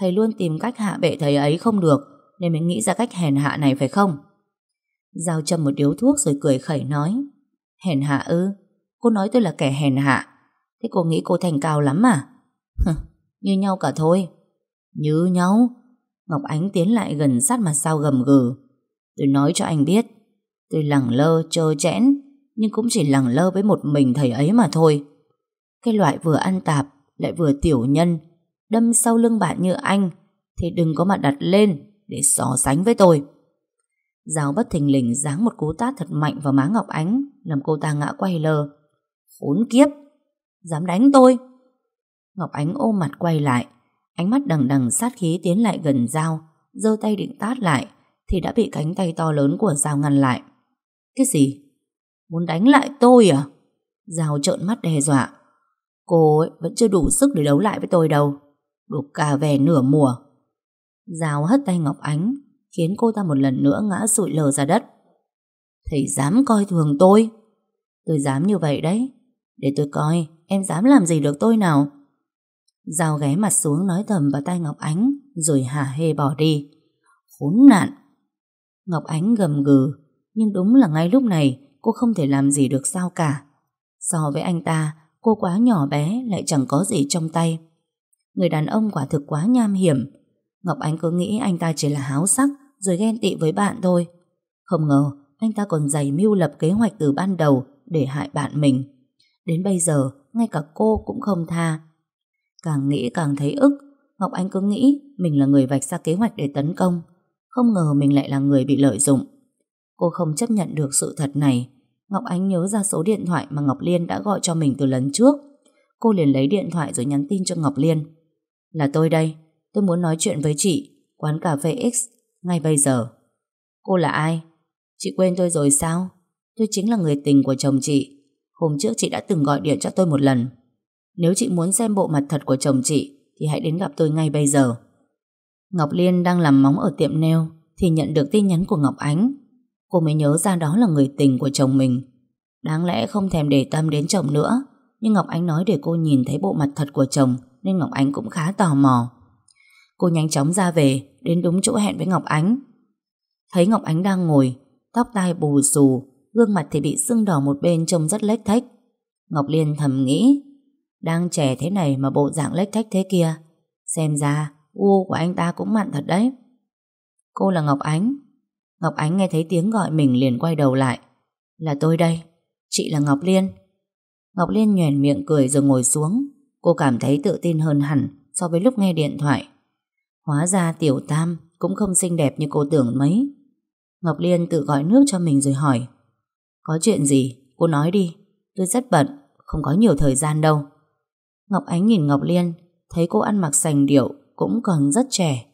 Thầy luôn tìm cách hạ bệ thầy ấy không được, nên mới nghĩ ra cách hèn hạ này phải không? Giao châm một điếu thuốc rồi cười khẩy nói, Hèn hạ ư? Cô nói tôi là kẻ hèn hạ Thế cô nghĩ cô thành cao lắm à? như nhau cả thôi như nhau Ngọc Ánh tiến lại gần sát mặt sao gầm gừ Tôi nói cho anh biết, Tôi lẳng lơ, trơ chẽn Nhưng cũng chỉ lẳng lơ với một mình thầy ấy mà thôi Cái loại vừa ăn tạp, Lại vừa tiểu nhân, Đâm sau lưng bạn như anh, Thì đừng có mà đặt lên Để so sánh với tôi Giáo bất thình lình giáng một cú tát thật mạnh vào má Ngọc Ánh, làm cô ta ngã quay lơ. Khốn kiếp! Dám đánh tôi! Ngọc Ánh ôm mặt quay lại ánh mắt đằng đằng sát khí tiến lại gần dao, giơ tay định tát lại thì đã bị cánh tay to lớn của dao ngăn lại. Cái gì? Muốn đánh lại tôi à? Dao trợn mắt đe dọa. Cô ấy vẫn chưa đủ sức để đấu lại với tôi đâu. Đục cà về nửa mùa. Dao hất tay Ngọc Ánh khiến cô ta một lần nữa ngã sụi lờ ra đất. Thầy dám coi thường tôi. Tôi dám như vậy đấy. Để tôi coi em dám làm gì được tôi nào. Giao ghé mặt xuống nói thầm vào tay Ngọc Ánh rồi hả hê bỏ đi. Khốn nạn. Ngọc Ánh gầm gừ nhưng đúng là ngay lúc này cô không thể làm gì được sao cả. So với anh ta cô quá nhỏ bé lại chẳng có gì trong tay. Người đàn ông quả thực quá nham hiểm. Ngọc Ánh cứ nghĩ anh ta chỉ là háo sắc rồi ghen tị với bạn thôi. Không ngờ anh ta còn dày mưu lập kế hoạch từ ban đầu để hại bạn mình. Đến bây giờ, ngay cả cô cũng không tha. Càng nghĩ càng thấy ức, Ngọc Anh cứ nghĩ mình là người vạch ra kế hoạch để tấn công. Không ngờ mình lại là người bị lợi dụng. Cô không chấp nhận được sự thật này. Ngọc Ánh nhớ ra số điện thoại mà Ngọc Liên đã gọi cho mình từ lần trước. Cô liền lấy điện thoại rồi nhắn tin cho Ngọc Liên. Là tôi đây, tôi muốn nói chuyện với chị, quán cà phê X, ngay bây giờ. Cô là ai? Chị quên tôi rồi sao? Tôi chính là người tình của chồng chị. Hôm trước chị đã từng gọi điện cho tôi một lần. Nếu chị muốn xem bộ mặt thật của chồng chị, thì hãy đến gặp tôi ngay bây giờ. Ngọc Liên đang làm móng ở tiệm nail, thì nhận được tin nhắn của Ngọc Ánh. Cô mới nhớ ra đó là người tình của chồng mình. Đáng lẽ không thèm để tâm đến chồng nữa, nhưng Ngọc Ánh nói để cô nhìn thấy bộ mặt thật của chồng, nên Ngọc Ánh cũng khá tò mò. Cô nhanh chóng ra về, đến đúng chỗ hẹn với Ngọc Ánh. Thấy Ngọc Ánh đang ngồi, Tóc tai bù xù, Gương mặt thì bị sưng đỏ một bên trông rất lếch thách Ngọc Liên thầm nghĩ đang trẻ thế này mà bộ dạng lếch thách thế kia. Xem ra, U của anh ta cũng mặn thật đấy. Cô là Ngọc Ánh. Ngọc Ánh nghe thấy tiếng gọi mình liền quay đầu lại. Là tôi đây. Chị là Ngọc Liên. Ngọc Liên nhoèn miệng cười rồi ngồi xuống. Cô cảm thấy tự tin hơn hẳn So với lúc nghe điện thoại. Hóa ra Tiểu Tam Cũng không xinh đẹp như cô tưởng mấy. Ngọc Liên tự gọi nước cho mình rồi hỏi. Có chuyện gì? Cô nói đi. Tôi rất bận. Không có nhiều thời gian đâu. Ngọc Ánh nhìn Ngọc Liên, Thấy cô ăn mặc sành điệu, Cũng còn rất trẻ.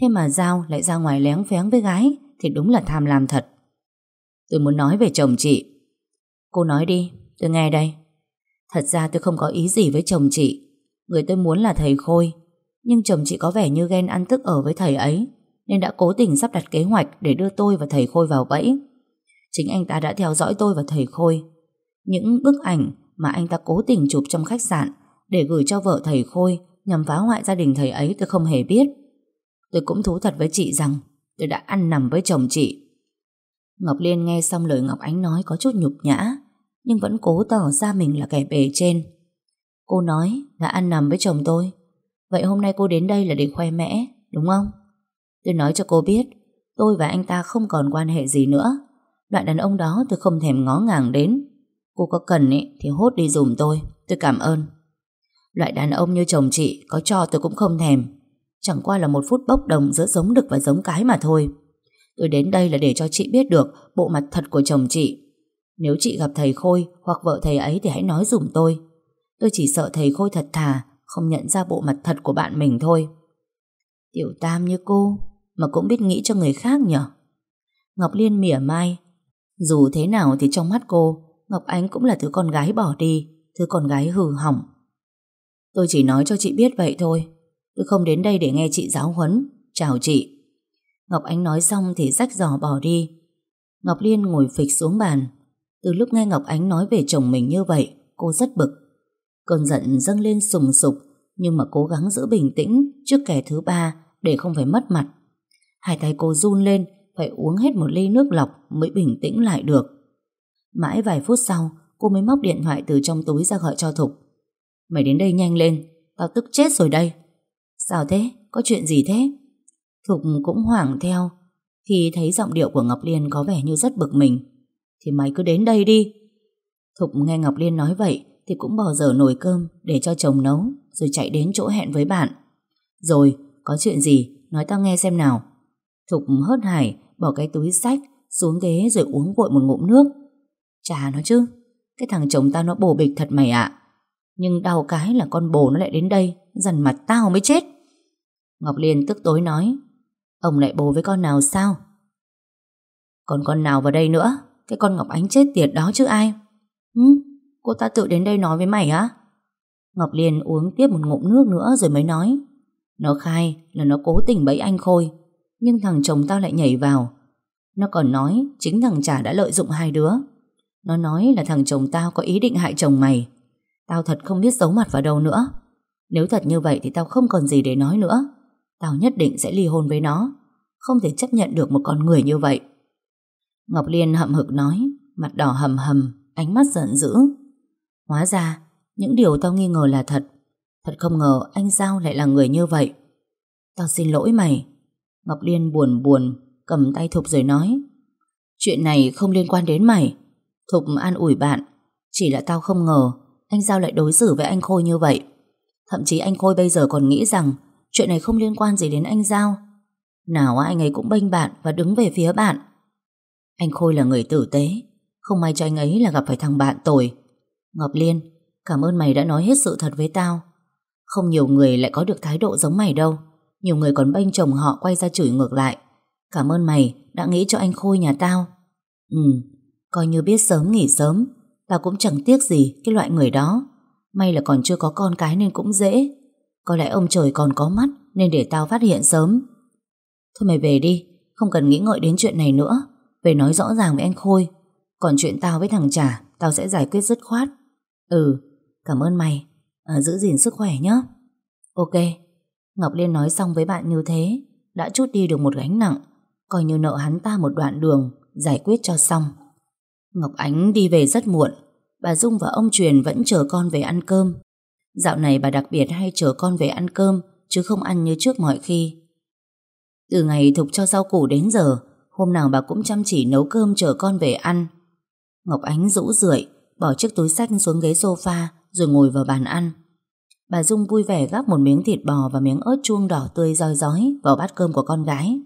Thế mà Giao lại ra ngoài lén phén với gái, Thì đúng là tham lam thật. Tôi muốn nói về chồng chị. Cô nói đi, Tôi nghe đây. Thật ra tôi không có ý gì với chồng chị. Người tôi muốn là thầy Khôi, Nhưng chồng chị có vẻ như ghen ăn tức ở với thầy ấy, Nên đã cố tình sắp đặt kế hoạch Để đưa tôi và thầy Khôi vào bẫy. Chính anh ta đã theo dõi tôi và thầy Khôi. Những bức ảnh Mà anh ta cố tình chụp trong khách sạn để gửi cho vợ thầy Khôi Nhằm phá hoại gia đình thầy ấy tôi không hề biết. Tôi cũng thú thật với chị rằng Tôi đã ăn nằm với chồng chị. Ngọc Liên nghe xong lời Ngọc Ánh nói Có chút nhục nhã Nhưng vẫn cố tỏ ra mình là kẻ bề trên. Cô nói là ăn nằm với chồng tôi. Vậy hôm nay cô đến đây là để khoe mẽ Đúng không? Tôi nói cho cô biết Tôi và anh ta không còn quan hệ gì nữa. Loại đàn ông đó tôi không thèm ngó ngàng đến. Cô có cần ý, thì hốt đi dùm tôi. Tôi cảm ơn. Loại đàn ông như chồng chị Có cho tôi cũng không thèm. Chẳng qua là một phút bốc đồng giữa giống đực và giống cái mà thôi. Tôi đến đây là để cho chị biết được Bộ mặt thật của chồng chị. Nếu chị gặp thầy Khôi Hoặc vợ thầy ấy thì hãy nói dùm tôi. Tôi chỉ sợ thầy Khôi thật thà, Không nhận ra bộ mặt thật của bạn mình thôi. Tiểu Tam như cô, Mà cũng biết nghĩ cho người khác nhở? Ngọc Liên mỉa mai. Dù thế nào thì trong mắt cô, Ngọc Ánh cũng là thứ con gái bỏ đi, Thứ con gái hư hỏng. Tôi chỉ nói cho chị biết vậy thôi. Tôi không đến đây để nghe chị giáo huấn. Chào chị. Ngọc Ánh nói xong thì rách giò bỏ đi. Ngọc Liên ngồi phịch xuống bàn. Từ lúc nghe Ngọc Ánh nói về chồng mình như vậy, Cô rất bực. Cơn giận dâng lên sùng sục, Nhưng mà cố gắng giữ bình tĩnh Trước kẻ thứ ba để không phải mất mặt. Hai tay cô run lên, Phải uống hết một ly nước lọc Mới bình tĩnh lại được. Mãi vài phút sau, Cô mới móc điện thoại từ trong túi ra gọi cho Thục. Mày đến đây nhanh lên Tao tức chết rồi đây. Sao thế? Có chuyện gì thế? Thục cũng hoảng theo. Khi thấy giọng điệu của Ngọc Liên có vẻ như rất bực mình Thì mày cứ đến đây đi. Thục nghe Ngọc Liên nói vậy Thì cũng bỏ dở nồi cơm Để cho chồng nấu Rồi chạy đến chỗ hẹn với bạn. Rồi, có chuyện gì? Nói tao nghe xem nào. Thục hớt hải Bỏ cái túi sách xuống ghế rồi uống vội một ngụm nước. Chà nó chứ Cái thằng chồng tao nó bổ bịch thật mày ạ. Nhưng đau cái là con bồ nó lại đến đây Dằn mặt tao mới chết. Ngọc Liên tức tối nói Ông lại bồ với con nào sao? Còn con nào vào đây nữa? Cái con Ngọc Ánh chết tiệt đó chứ ai? Hứ, Cô ta tự đến đây nói với mày á. Ngọc Liên uống tiếp một ngụm nước nữa rồi mới nói Nó khai là nó cố tình bẫy anh Khôi Nhưng thằng chồng tao lại nhảy vào. Nó còn nói Chính thằng trả đã lợi dụng hai đứa. Nó nói là thằng chồng tao có ý định hại chồng mày. Tao thật không biết giấu mặt vào đâu nữa. Nếu thật như vậy thì tao không còn gì để nói nữa. Tao nhất định sẽ ly hôn với nó. Không thể chấp nhận được một con người như vậy. Ngọc Liên hậm hực nói, Mặt đỏ hầm hầm, Ánh mắt giận dữ. Hóa ra, những điều tao nghi ngờ là thật. Thật không ngờ anh Giao lại là người như vậy. Tao xin lỗi mày. Ngọc Liên buồn buồn, Cầm tay Thục rồi nói, Chuyện này không liên quan đến mày. Thục an ủi bạn, Chỉ là tao không ngờ anh Giao lại đối xử với anh Khôi như vậy? Thậm chí anh Khôi bây giờ còn nghĩ rằng Chuyện này không liên quan gì đến anh Giao. Nào anh ấy cũng bênh bạn Và đứng về phía bạn. Anh Khôi là người tử tế, Không may cho anh ấy là gặp phải thằng bạn tồi. Ngọc Liên, Cảm ơn mày đã nói hết sự thật với tao. Không nhiều người lại có được thái độ giống mày đâu. Nhiều người còn bênh chồng họ Quay ra chửi ngược lại. Cảm ơn mày đã nghĩ cho anh Khôi nhà tao. Ừ Coi như biết sớm nghỉ sớm ta cũng chẳng tiếc gì cái loại người đó. May là còn chưa có con cái nên cũng dễ. Có lẽ ông trời còn có mắt Nên để tao phát hiện sớm. Thôi mày về đi Không cần nghĩ ngợi đến chuyện này nữa. Về nói rõ ràng với anh Khôi. Còn chuyện tao với thằng Trà Tao sẽ giải quyết dứt khoát. Ừ cảm ơn mày. À, Giữ gìn sức khỏe nhé. Ok. Ngọc Liên nói xong với bạn như thế Đã chút đi được một gánh nặng. Coi như nợ hắn ta một đoạn đường Giải quyết cho xong. Ngọc Ánh đi về rất muộn. Bà Dung và ông Truyền vẫn chờ con về ăn cơm. Dạo này bà đặc biệt hay chờ con về ăn cơm, Chứ không ăn như trước mọi khi. Từ ngày Thục cho rau củ đến giờ, Hôm nào bà cũng chăm chỉ nấu cơm chờ con về ăn. Ngọc Ánh rũ rượi, Bỏ chiếc túi sách xuống ghế sofa, Rồi ngồi vào bàn ăn. Bà Dung vui vẻ gắp một miếng thịt bò Và miếng ớt chuông đỏ tươi roi rói Vào bát cơm của con gái.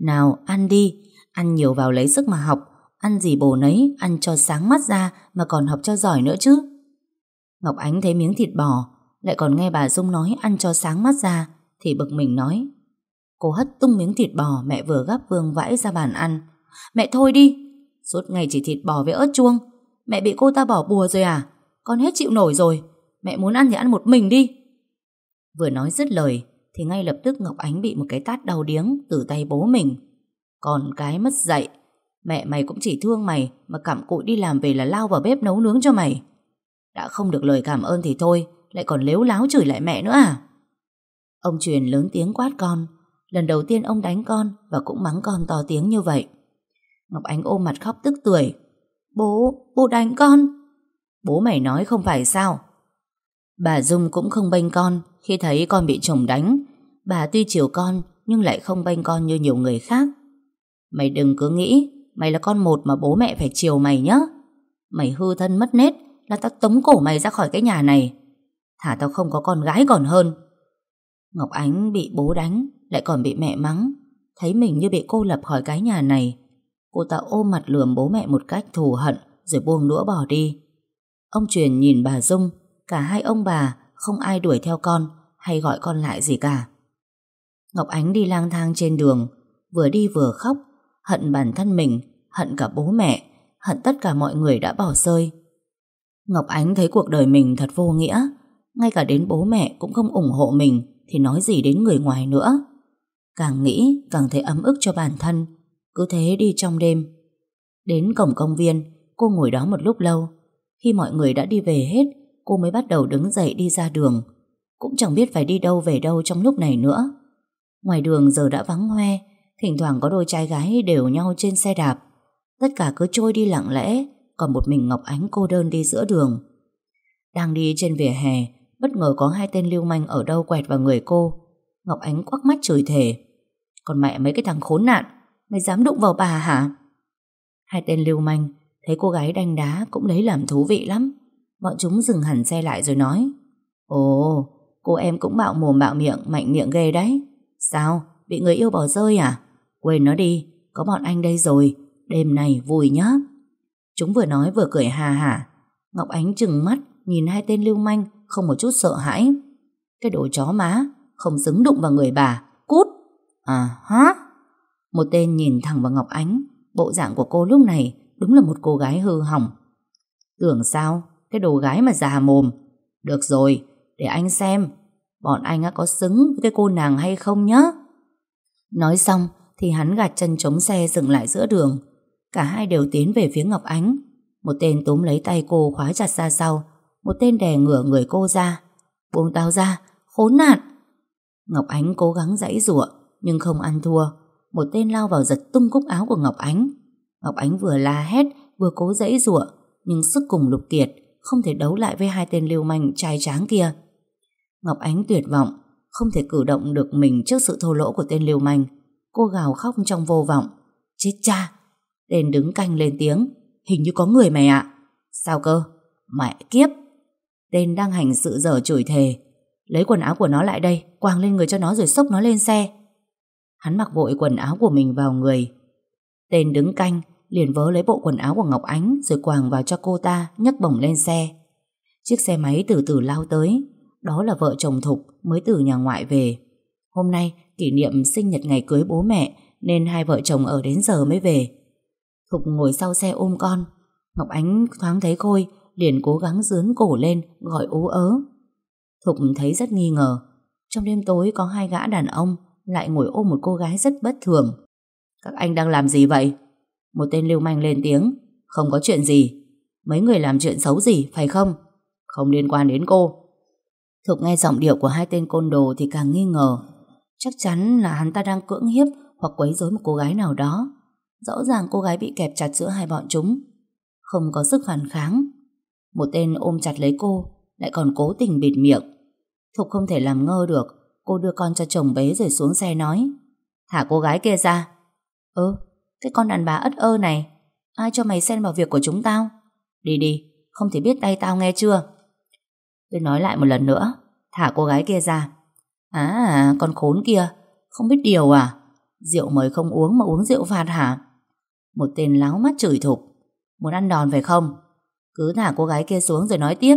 Nào, ăn đi, Ăn nhiều vào lấy sức mà học Ăn gì bổ nấy, Ăn cho sáng mắt ra Mà còn học cho giỏi nữa chứ. Ngọc Ánh thấy miếng thịt bò, Lại còn nghe bà Dung nói ăn cho sáng mắt ra, Thì bực mình nói, Cô hất tung miếng thịt bò mẹ vừa gắp vương vãi ra bàn ăn. Mẹ thôi đi Suốt ngày chỉ thịt bò với ớt chuông. Mẹ bị cô ta bỏ bùa rồi à? Con hết chịu nổi rồi. Mẹ muốn ăn thì ăn một mình đi. Vừa nói dứt lời, Thì ngay lập tức Ngọc Ánh bị một cái tát đau điếng Từ tay bố mình. Còn cái mất dạy Mẹ mày cũng chỉ thương mày Mà cảm cụi đi làm về là lao vào bếp nấu nướng cho mày. Đã không được lời cảm ơn thì thôi Lại còn lếu láo chửi lại mẹ nữa à? Ông truyền lớn tiếng quát con. Lần đầu tiên ông đánh con Và cũng mắng con to tiếng như vậy. Ngọc Ánh ôm mặt khóc tức tuổi. Bố, bố đánh con. Bố mày nói không phải sao? Bà Dung cũng không bênh con Khi thấy con bị chồng đánh. Bà tuy chiều con Nhưng lại không bênh con như nhiều người khác. Mày đừng cứ nghĩ Mày là con một mà bố mẹ phải chiều mày nhá. Mày hư thân mất nết Là tao tống cổ mày ra khỏi cái nhà này. Thả tao không có con gái còn hơn. Ngọc Ánh bị bố đánh, Lại còn bị mẹ mắng. Thấy mình như bị cô lập khỏi cái nhà này, Cô ta ôm mặt lườm bố mẹ một cách thù hận, Rồi buông đũa bỏ đi. Ông Truyền nhìn bà Dung, Cả hai ông bà không ai đuổi theo con Hay gọi con lại gì cả. Ngọc Ánh đi lang thang trên đường, Vừa đi vừa khóc Hận bản thân mình, Hận cả bố mẹ, Hận tất cả mọi người đã bỏ rơi. Ngọc Ánh thấy cuộc đời mình thật vô nghĩa, Ngay cả đến bố mẹ cũng không ủng hộ mình Thì nói gì đến người ngoài nữa. Càng nghĩ càng thấy ấm ức cho bản thân, Cứ thế đi trong đêm. Đến cổng công viên, Cô ngồi đó một lúc lâu. Khi mọi người đã đi về hết, Cô mới bắt đầu đứng dậy đi ra đường. Cũng chẳng biết phải đi đâu về đâu trong lúc này nữa. Ngoài đường giờ đã vắng hoe Thỉnh thoảng có đôi trai gái đều nhau trên xe đạp. Tất cả cứ trôi đi lặng lẽ, Còn một mình Ngọc Ánh cô đơn đi giữa đường. Đang đi trên vỉa hè, Bất ngờ có hai tên lưu manh ở đâu quẹt vào người cô. Ngọc Ánh quắc mắt chửi thề. Còn mẹ mấy cái thằng khốn nạn, Mày dám đụng vào bà hả? Hai tên lưu manh Thấy cô gái đanh đá cũng lấy làm thú vị lắm. Bọn chúng dừng hẳn xe lại rồi nói, Ồ, Cô em cũng bạo mồm bạo miệng, Mạnh miệng ghê đấy. Sao, bị người yêu bỏ rơi à? Quên nó đi, Có bọn anh đây rồi, Đêm này vui nhá. Chúng vừa nói vừa cười hà hả Ngọc Ánh chừng mắt, Nhìn hai tên lưu manh, Không một chút sợ hãi. Cái đồ chó má, Không xứng đụng vào người bà, Cút. À hả Một tên nhìn thẳng vào Ngọc Ánh, Bộ dạng của cô lúc này Đúng là một cô gái hư hỏng. Tưởng sao, Cái đồ gái mà già mồm. Được rồi, Để anh xem, Bọn anh có xứng với cái cô nàng hay không nhá. Nói xong thì hắn gạt chân chống xe dừng lại giữa đường. Cả hai đều tiến về phía Ngọc Ánh. Một tên túm lấy tay cô khóa chặt ra sau. Một tên đè ngửa người cô ra. Buông tao ra, khốn nạn. Ngọc Ánh cố gắng giãy giụa nhưng không ăn thua. Một tên lao vào giật tung cúc áo của Ngọc Ánh. Ngọc Ánh vừa la hét vừa cố giãy giụa nhưng sức cùng lục kiệt không thể đấu lại với hai tên lưu manh trai tráng kia. Ngọc Ánh tuyệt vọng không thể cử động được mình trước sự thô lỗ của tên lưu manh. Cô gào khóc trong vô vọng. Chết cha! Tên đứng canh lên tiếng. Hình như có người mày ạ. Sao cơ? Mẹ kiếp! Tên đang hành sự dở chửi thề. Lấy quần áo của nó lại đây, quàng lên người cho nó rồi sốc nó lên xe. Hắn mặc vội quần áo của mình vào người. Tên đứng canh, liền vớ lấy bộ quần áo của Ngọc Ánh rồi quàng vào cho cô ta, nhấc bổng lên xe. Chiếc xe máy từ từ lao tới. Đó là vợ chồng Thục mới từ nhà ngoại về. Hôm nay kỷ niệm sinh nhật ngày cưới bố mẹ, nên hai vợ chồng ở đến giờ mới về. Thục ngồi sau xe ôm con. Ngọc Ánh thoáng thấy Khôi, liền cố gắng dướn cổ lên, gọi ú ớ. Thục thấy rất nghi ngờ. Trong đêm tối có hai gã đàn ông lại ngồi ôm một cô gái rất bất thường. Các anh đang làm gì vậy? Một tên lưu manh lên tiếng. Không có chuyện gì. Mấy người làm chuyện xấu gì, phải không? Không liên quan đến cô. Thục nghe giọng điệu của hai tên côn đồ thì càng nghi ngờ. Chắc chắn là hắn ta đang cưỡng hiếp hoặc quấy rối một cô gái nào đó. Rõ ràng cô gái bị kẹp chặt giữa hai bọn chúng. Không có sức phản kháng. Một tên ôm chặt lấy cô Lại còn cố tình bịt miệng. Thục không thể làm ngơ được Cô đưa con cho chồng bế rồi xuống xe nói Thả cô gái kia ra. Ơ cái con đàn bà ất ơ này Ai cho mày xen vào việc của chúng tao? Đi đi, không thể biết tay tao nghe chưa. Tôi nói lại một lần nữa Thả cô gái kia ra. À, con khốn kia Không biết điều à? Rượu mời không uống mà uống rượu phạt hả? Một tên láo mắt chửi Thục. Muốn ăn đòn phải không? Cứ thả cô gái kia xuống rồi nói tiếp.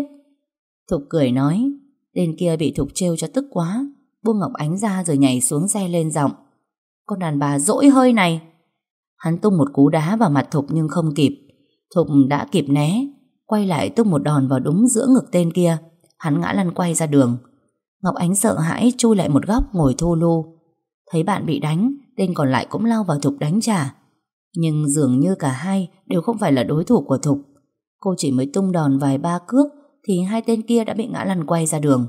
Thục cười nói Tên kia bị Thục trêu cho tức quá Buông Ngọc Ánh ra rồi nhảy xuống xe lên giọng. Con đàn bà dỗi hơi này. Hắn tung một cú đá vào mặt Thục nhưng không kịp. Thục đã kịp né Quay lại tung một đòn vào đúng giữa ngực tên kia. Hắn ngã lăn quay ra đường. Ngọc Ánh sợ hãi chui lại một góc ngồi thu lu Thấy bạn bị đánh, Tên còn lại cũng lao vào Thục đánh trả. Nhưng dường như cả hai Đều không phải là đối thủ của Thục. Cô chỉ mới tung đòn vài ba cước Thì hai tên kia đã bị ngã lăn quay ra đường.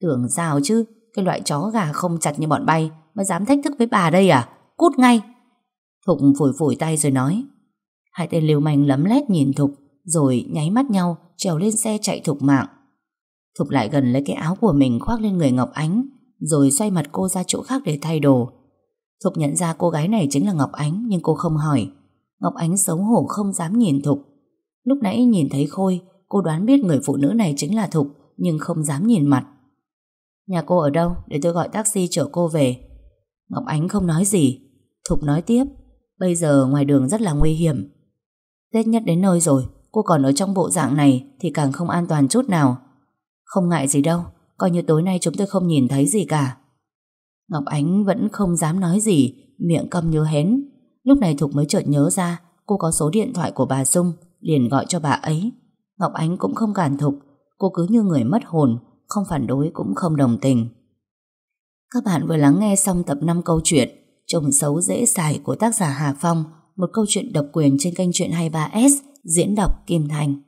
Tưởng sao chứ, Cái loại chó gà không chặt như bọn bay Mà dám thách thức với bà đây à? Cút ngay! Thục phủi phủi tay rồi nói. Hai tên liều manh lấm lét nhìn Thục, Rồi nháy mắt nhau, Trèo lên xe chạy Thục mạng. Thục lại gần lấy cái áo của mình khoác lên người Ngọc Ánh, Rồi xoay mặt cô ra chỗ khác để thay đồ. Thục nhận ra cô gái này chính là Ngọc Ánh, Nhưng cô không hỏi. Ngọc Ánh xấu hổ không dám nhìn Thục Lúc nãy nhìn thấy Khôi, Cô đoán biết người phụ nữ này chính là Thục Nhưng không dám nhìn mặt. Nhà cô ở đâu? Để tôi gọi taxi chở cô về. Ngọc Ánh không nói gì. Thục nói tiếp, Bây giờ ngoài đường rất là nguy hiểm. Tết nhất đến nơi rồi, Cô còn ở trong bộ dạng này Thì càng không an toàn chút nào. Không ngại gì đâu, Coi như tối nay chúng tôi không nhìn thấy gì cả. Ngọc Ánh vẫn không dám nói gì, Miệng câm như hén Lúc này Thục mới chợt nhớ ra, Cô có số điện thoại của bà Dung, Liền gọi cho bà ấy. Ngọc Ánh cũng không cản Thục, Cô cứ như người mất hồn, Không phản đối cũng không đồng tình. Các bạn vừa lắng nghe xong tập 5 câu chuyện Trông xấu dễ xài của tác giả Hà Phong, Một câu chuyện độc quyền trên kênh truyện 23S Diễn đọc Kim Thành.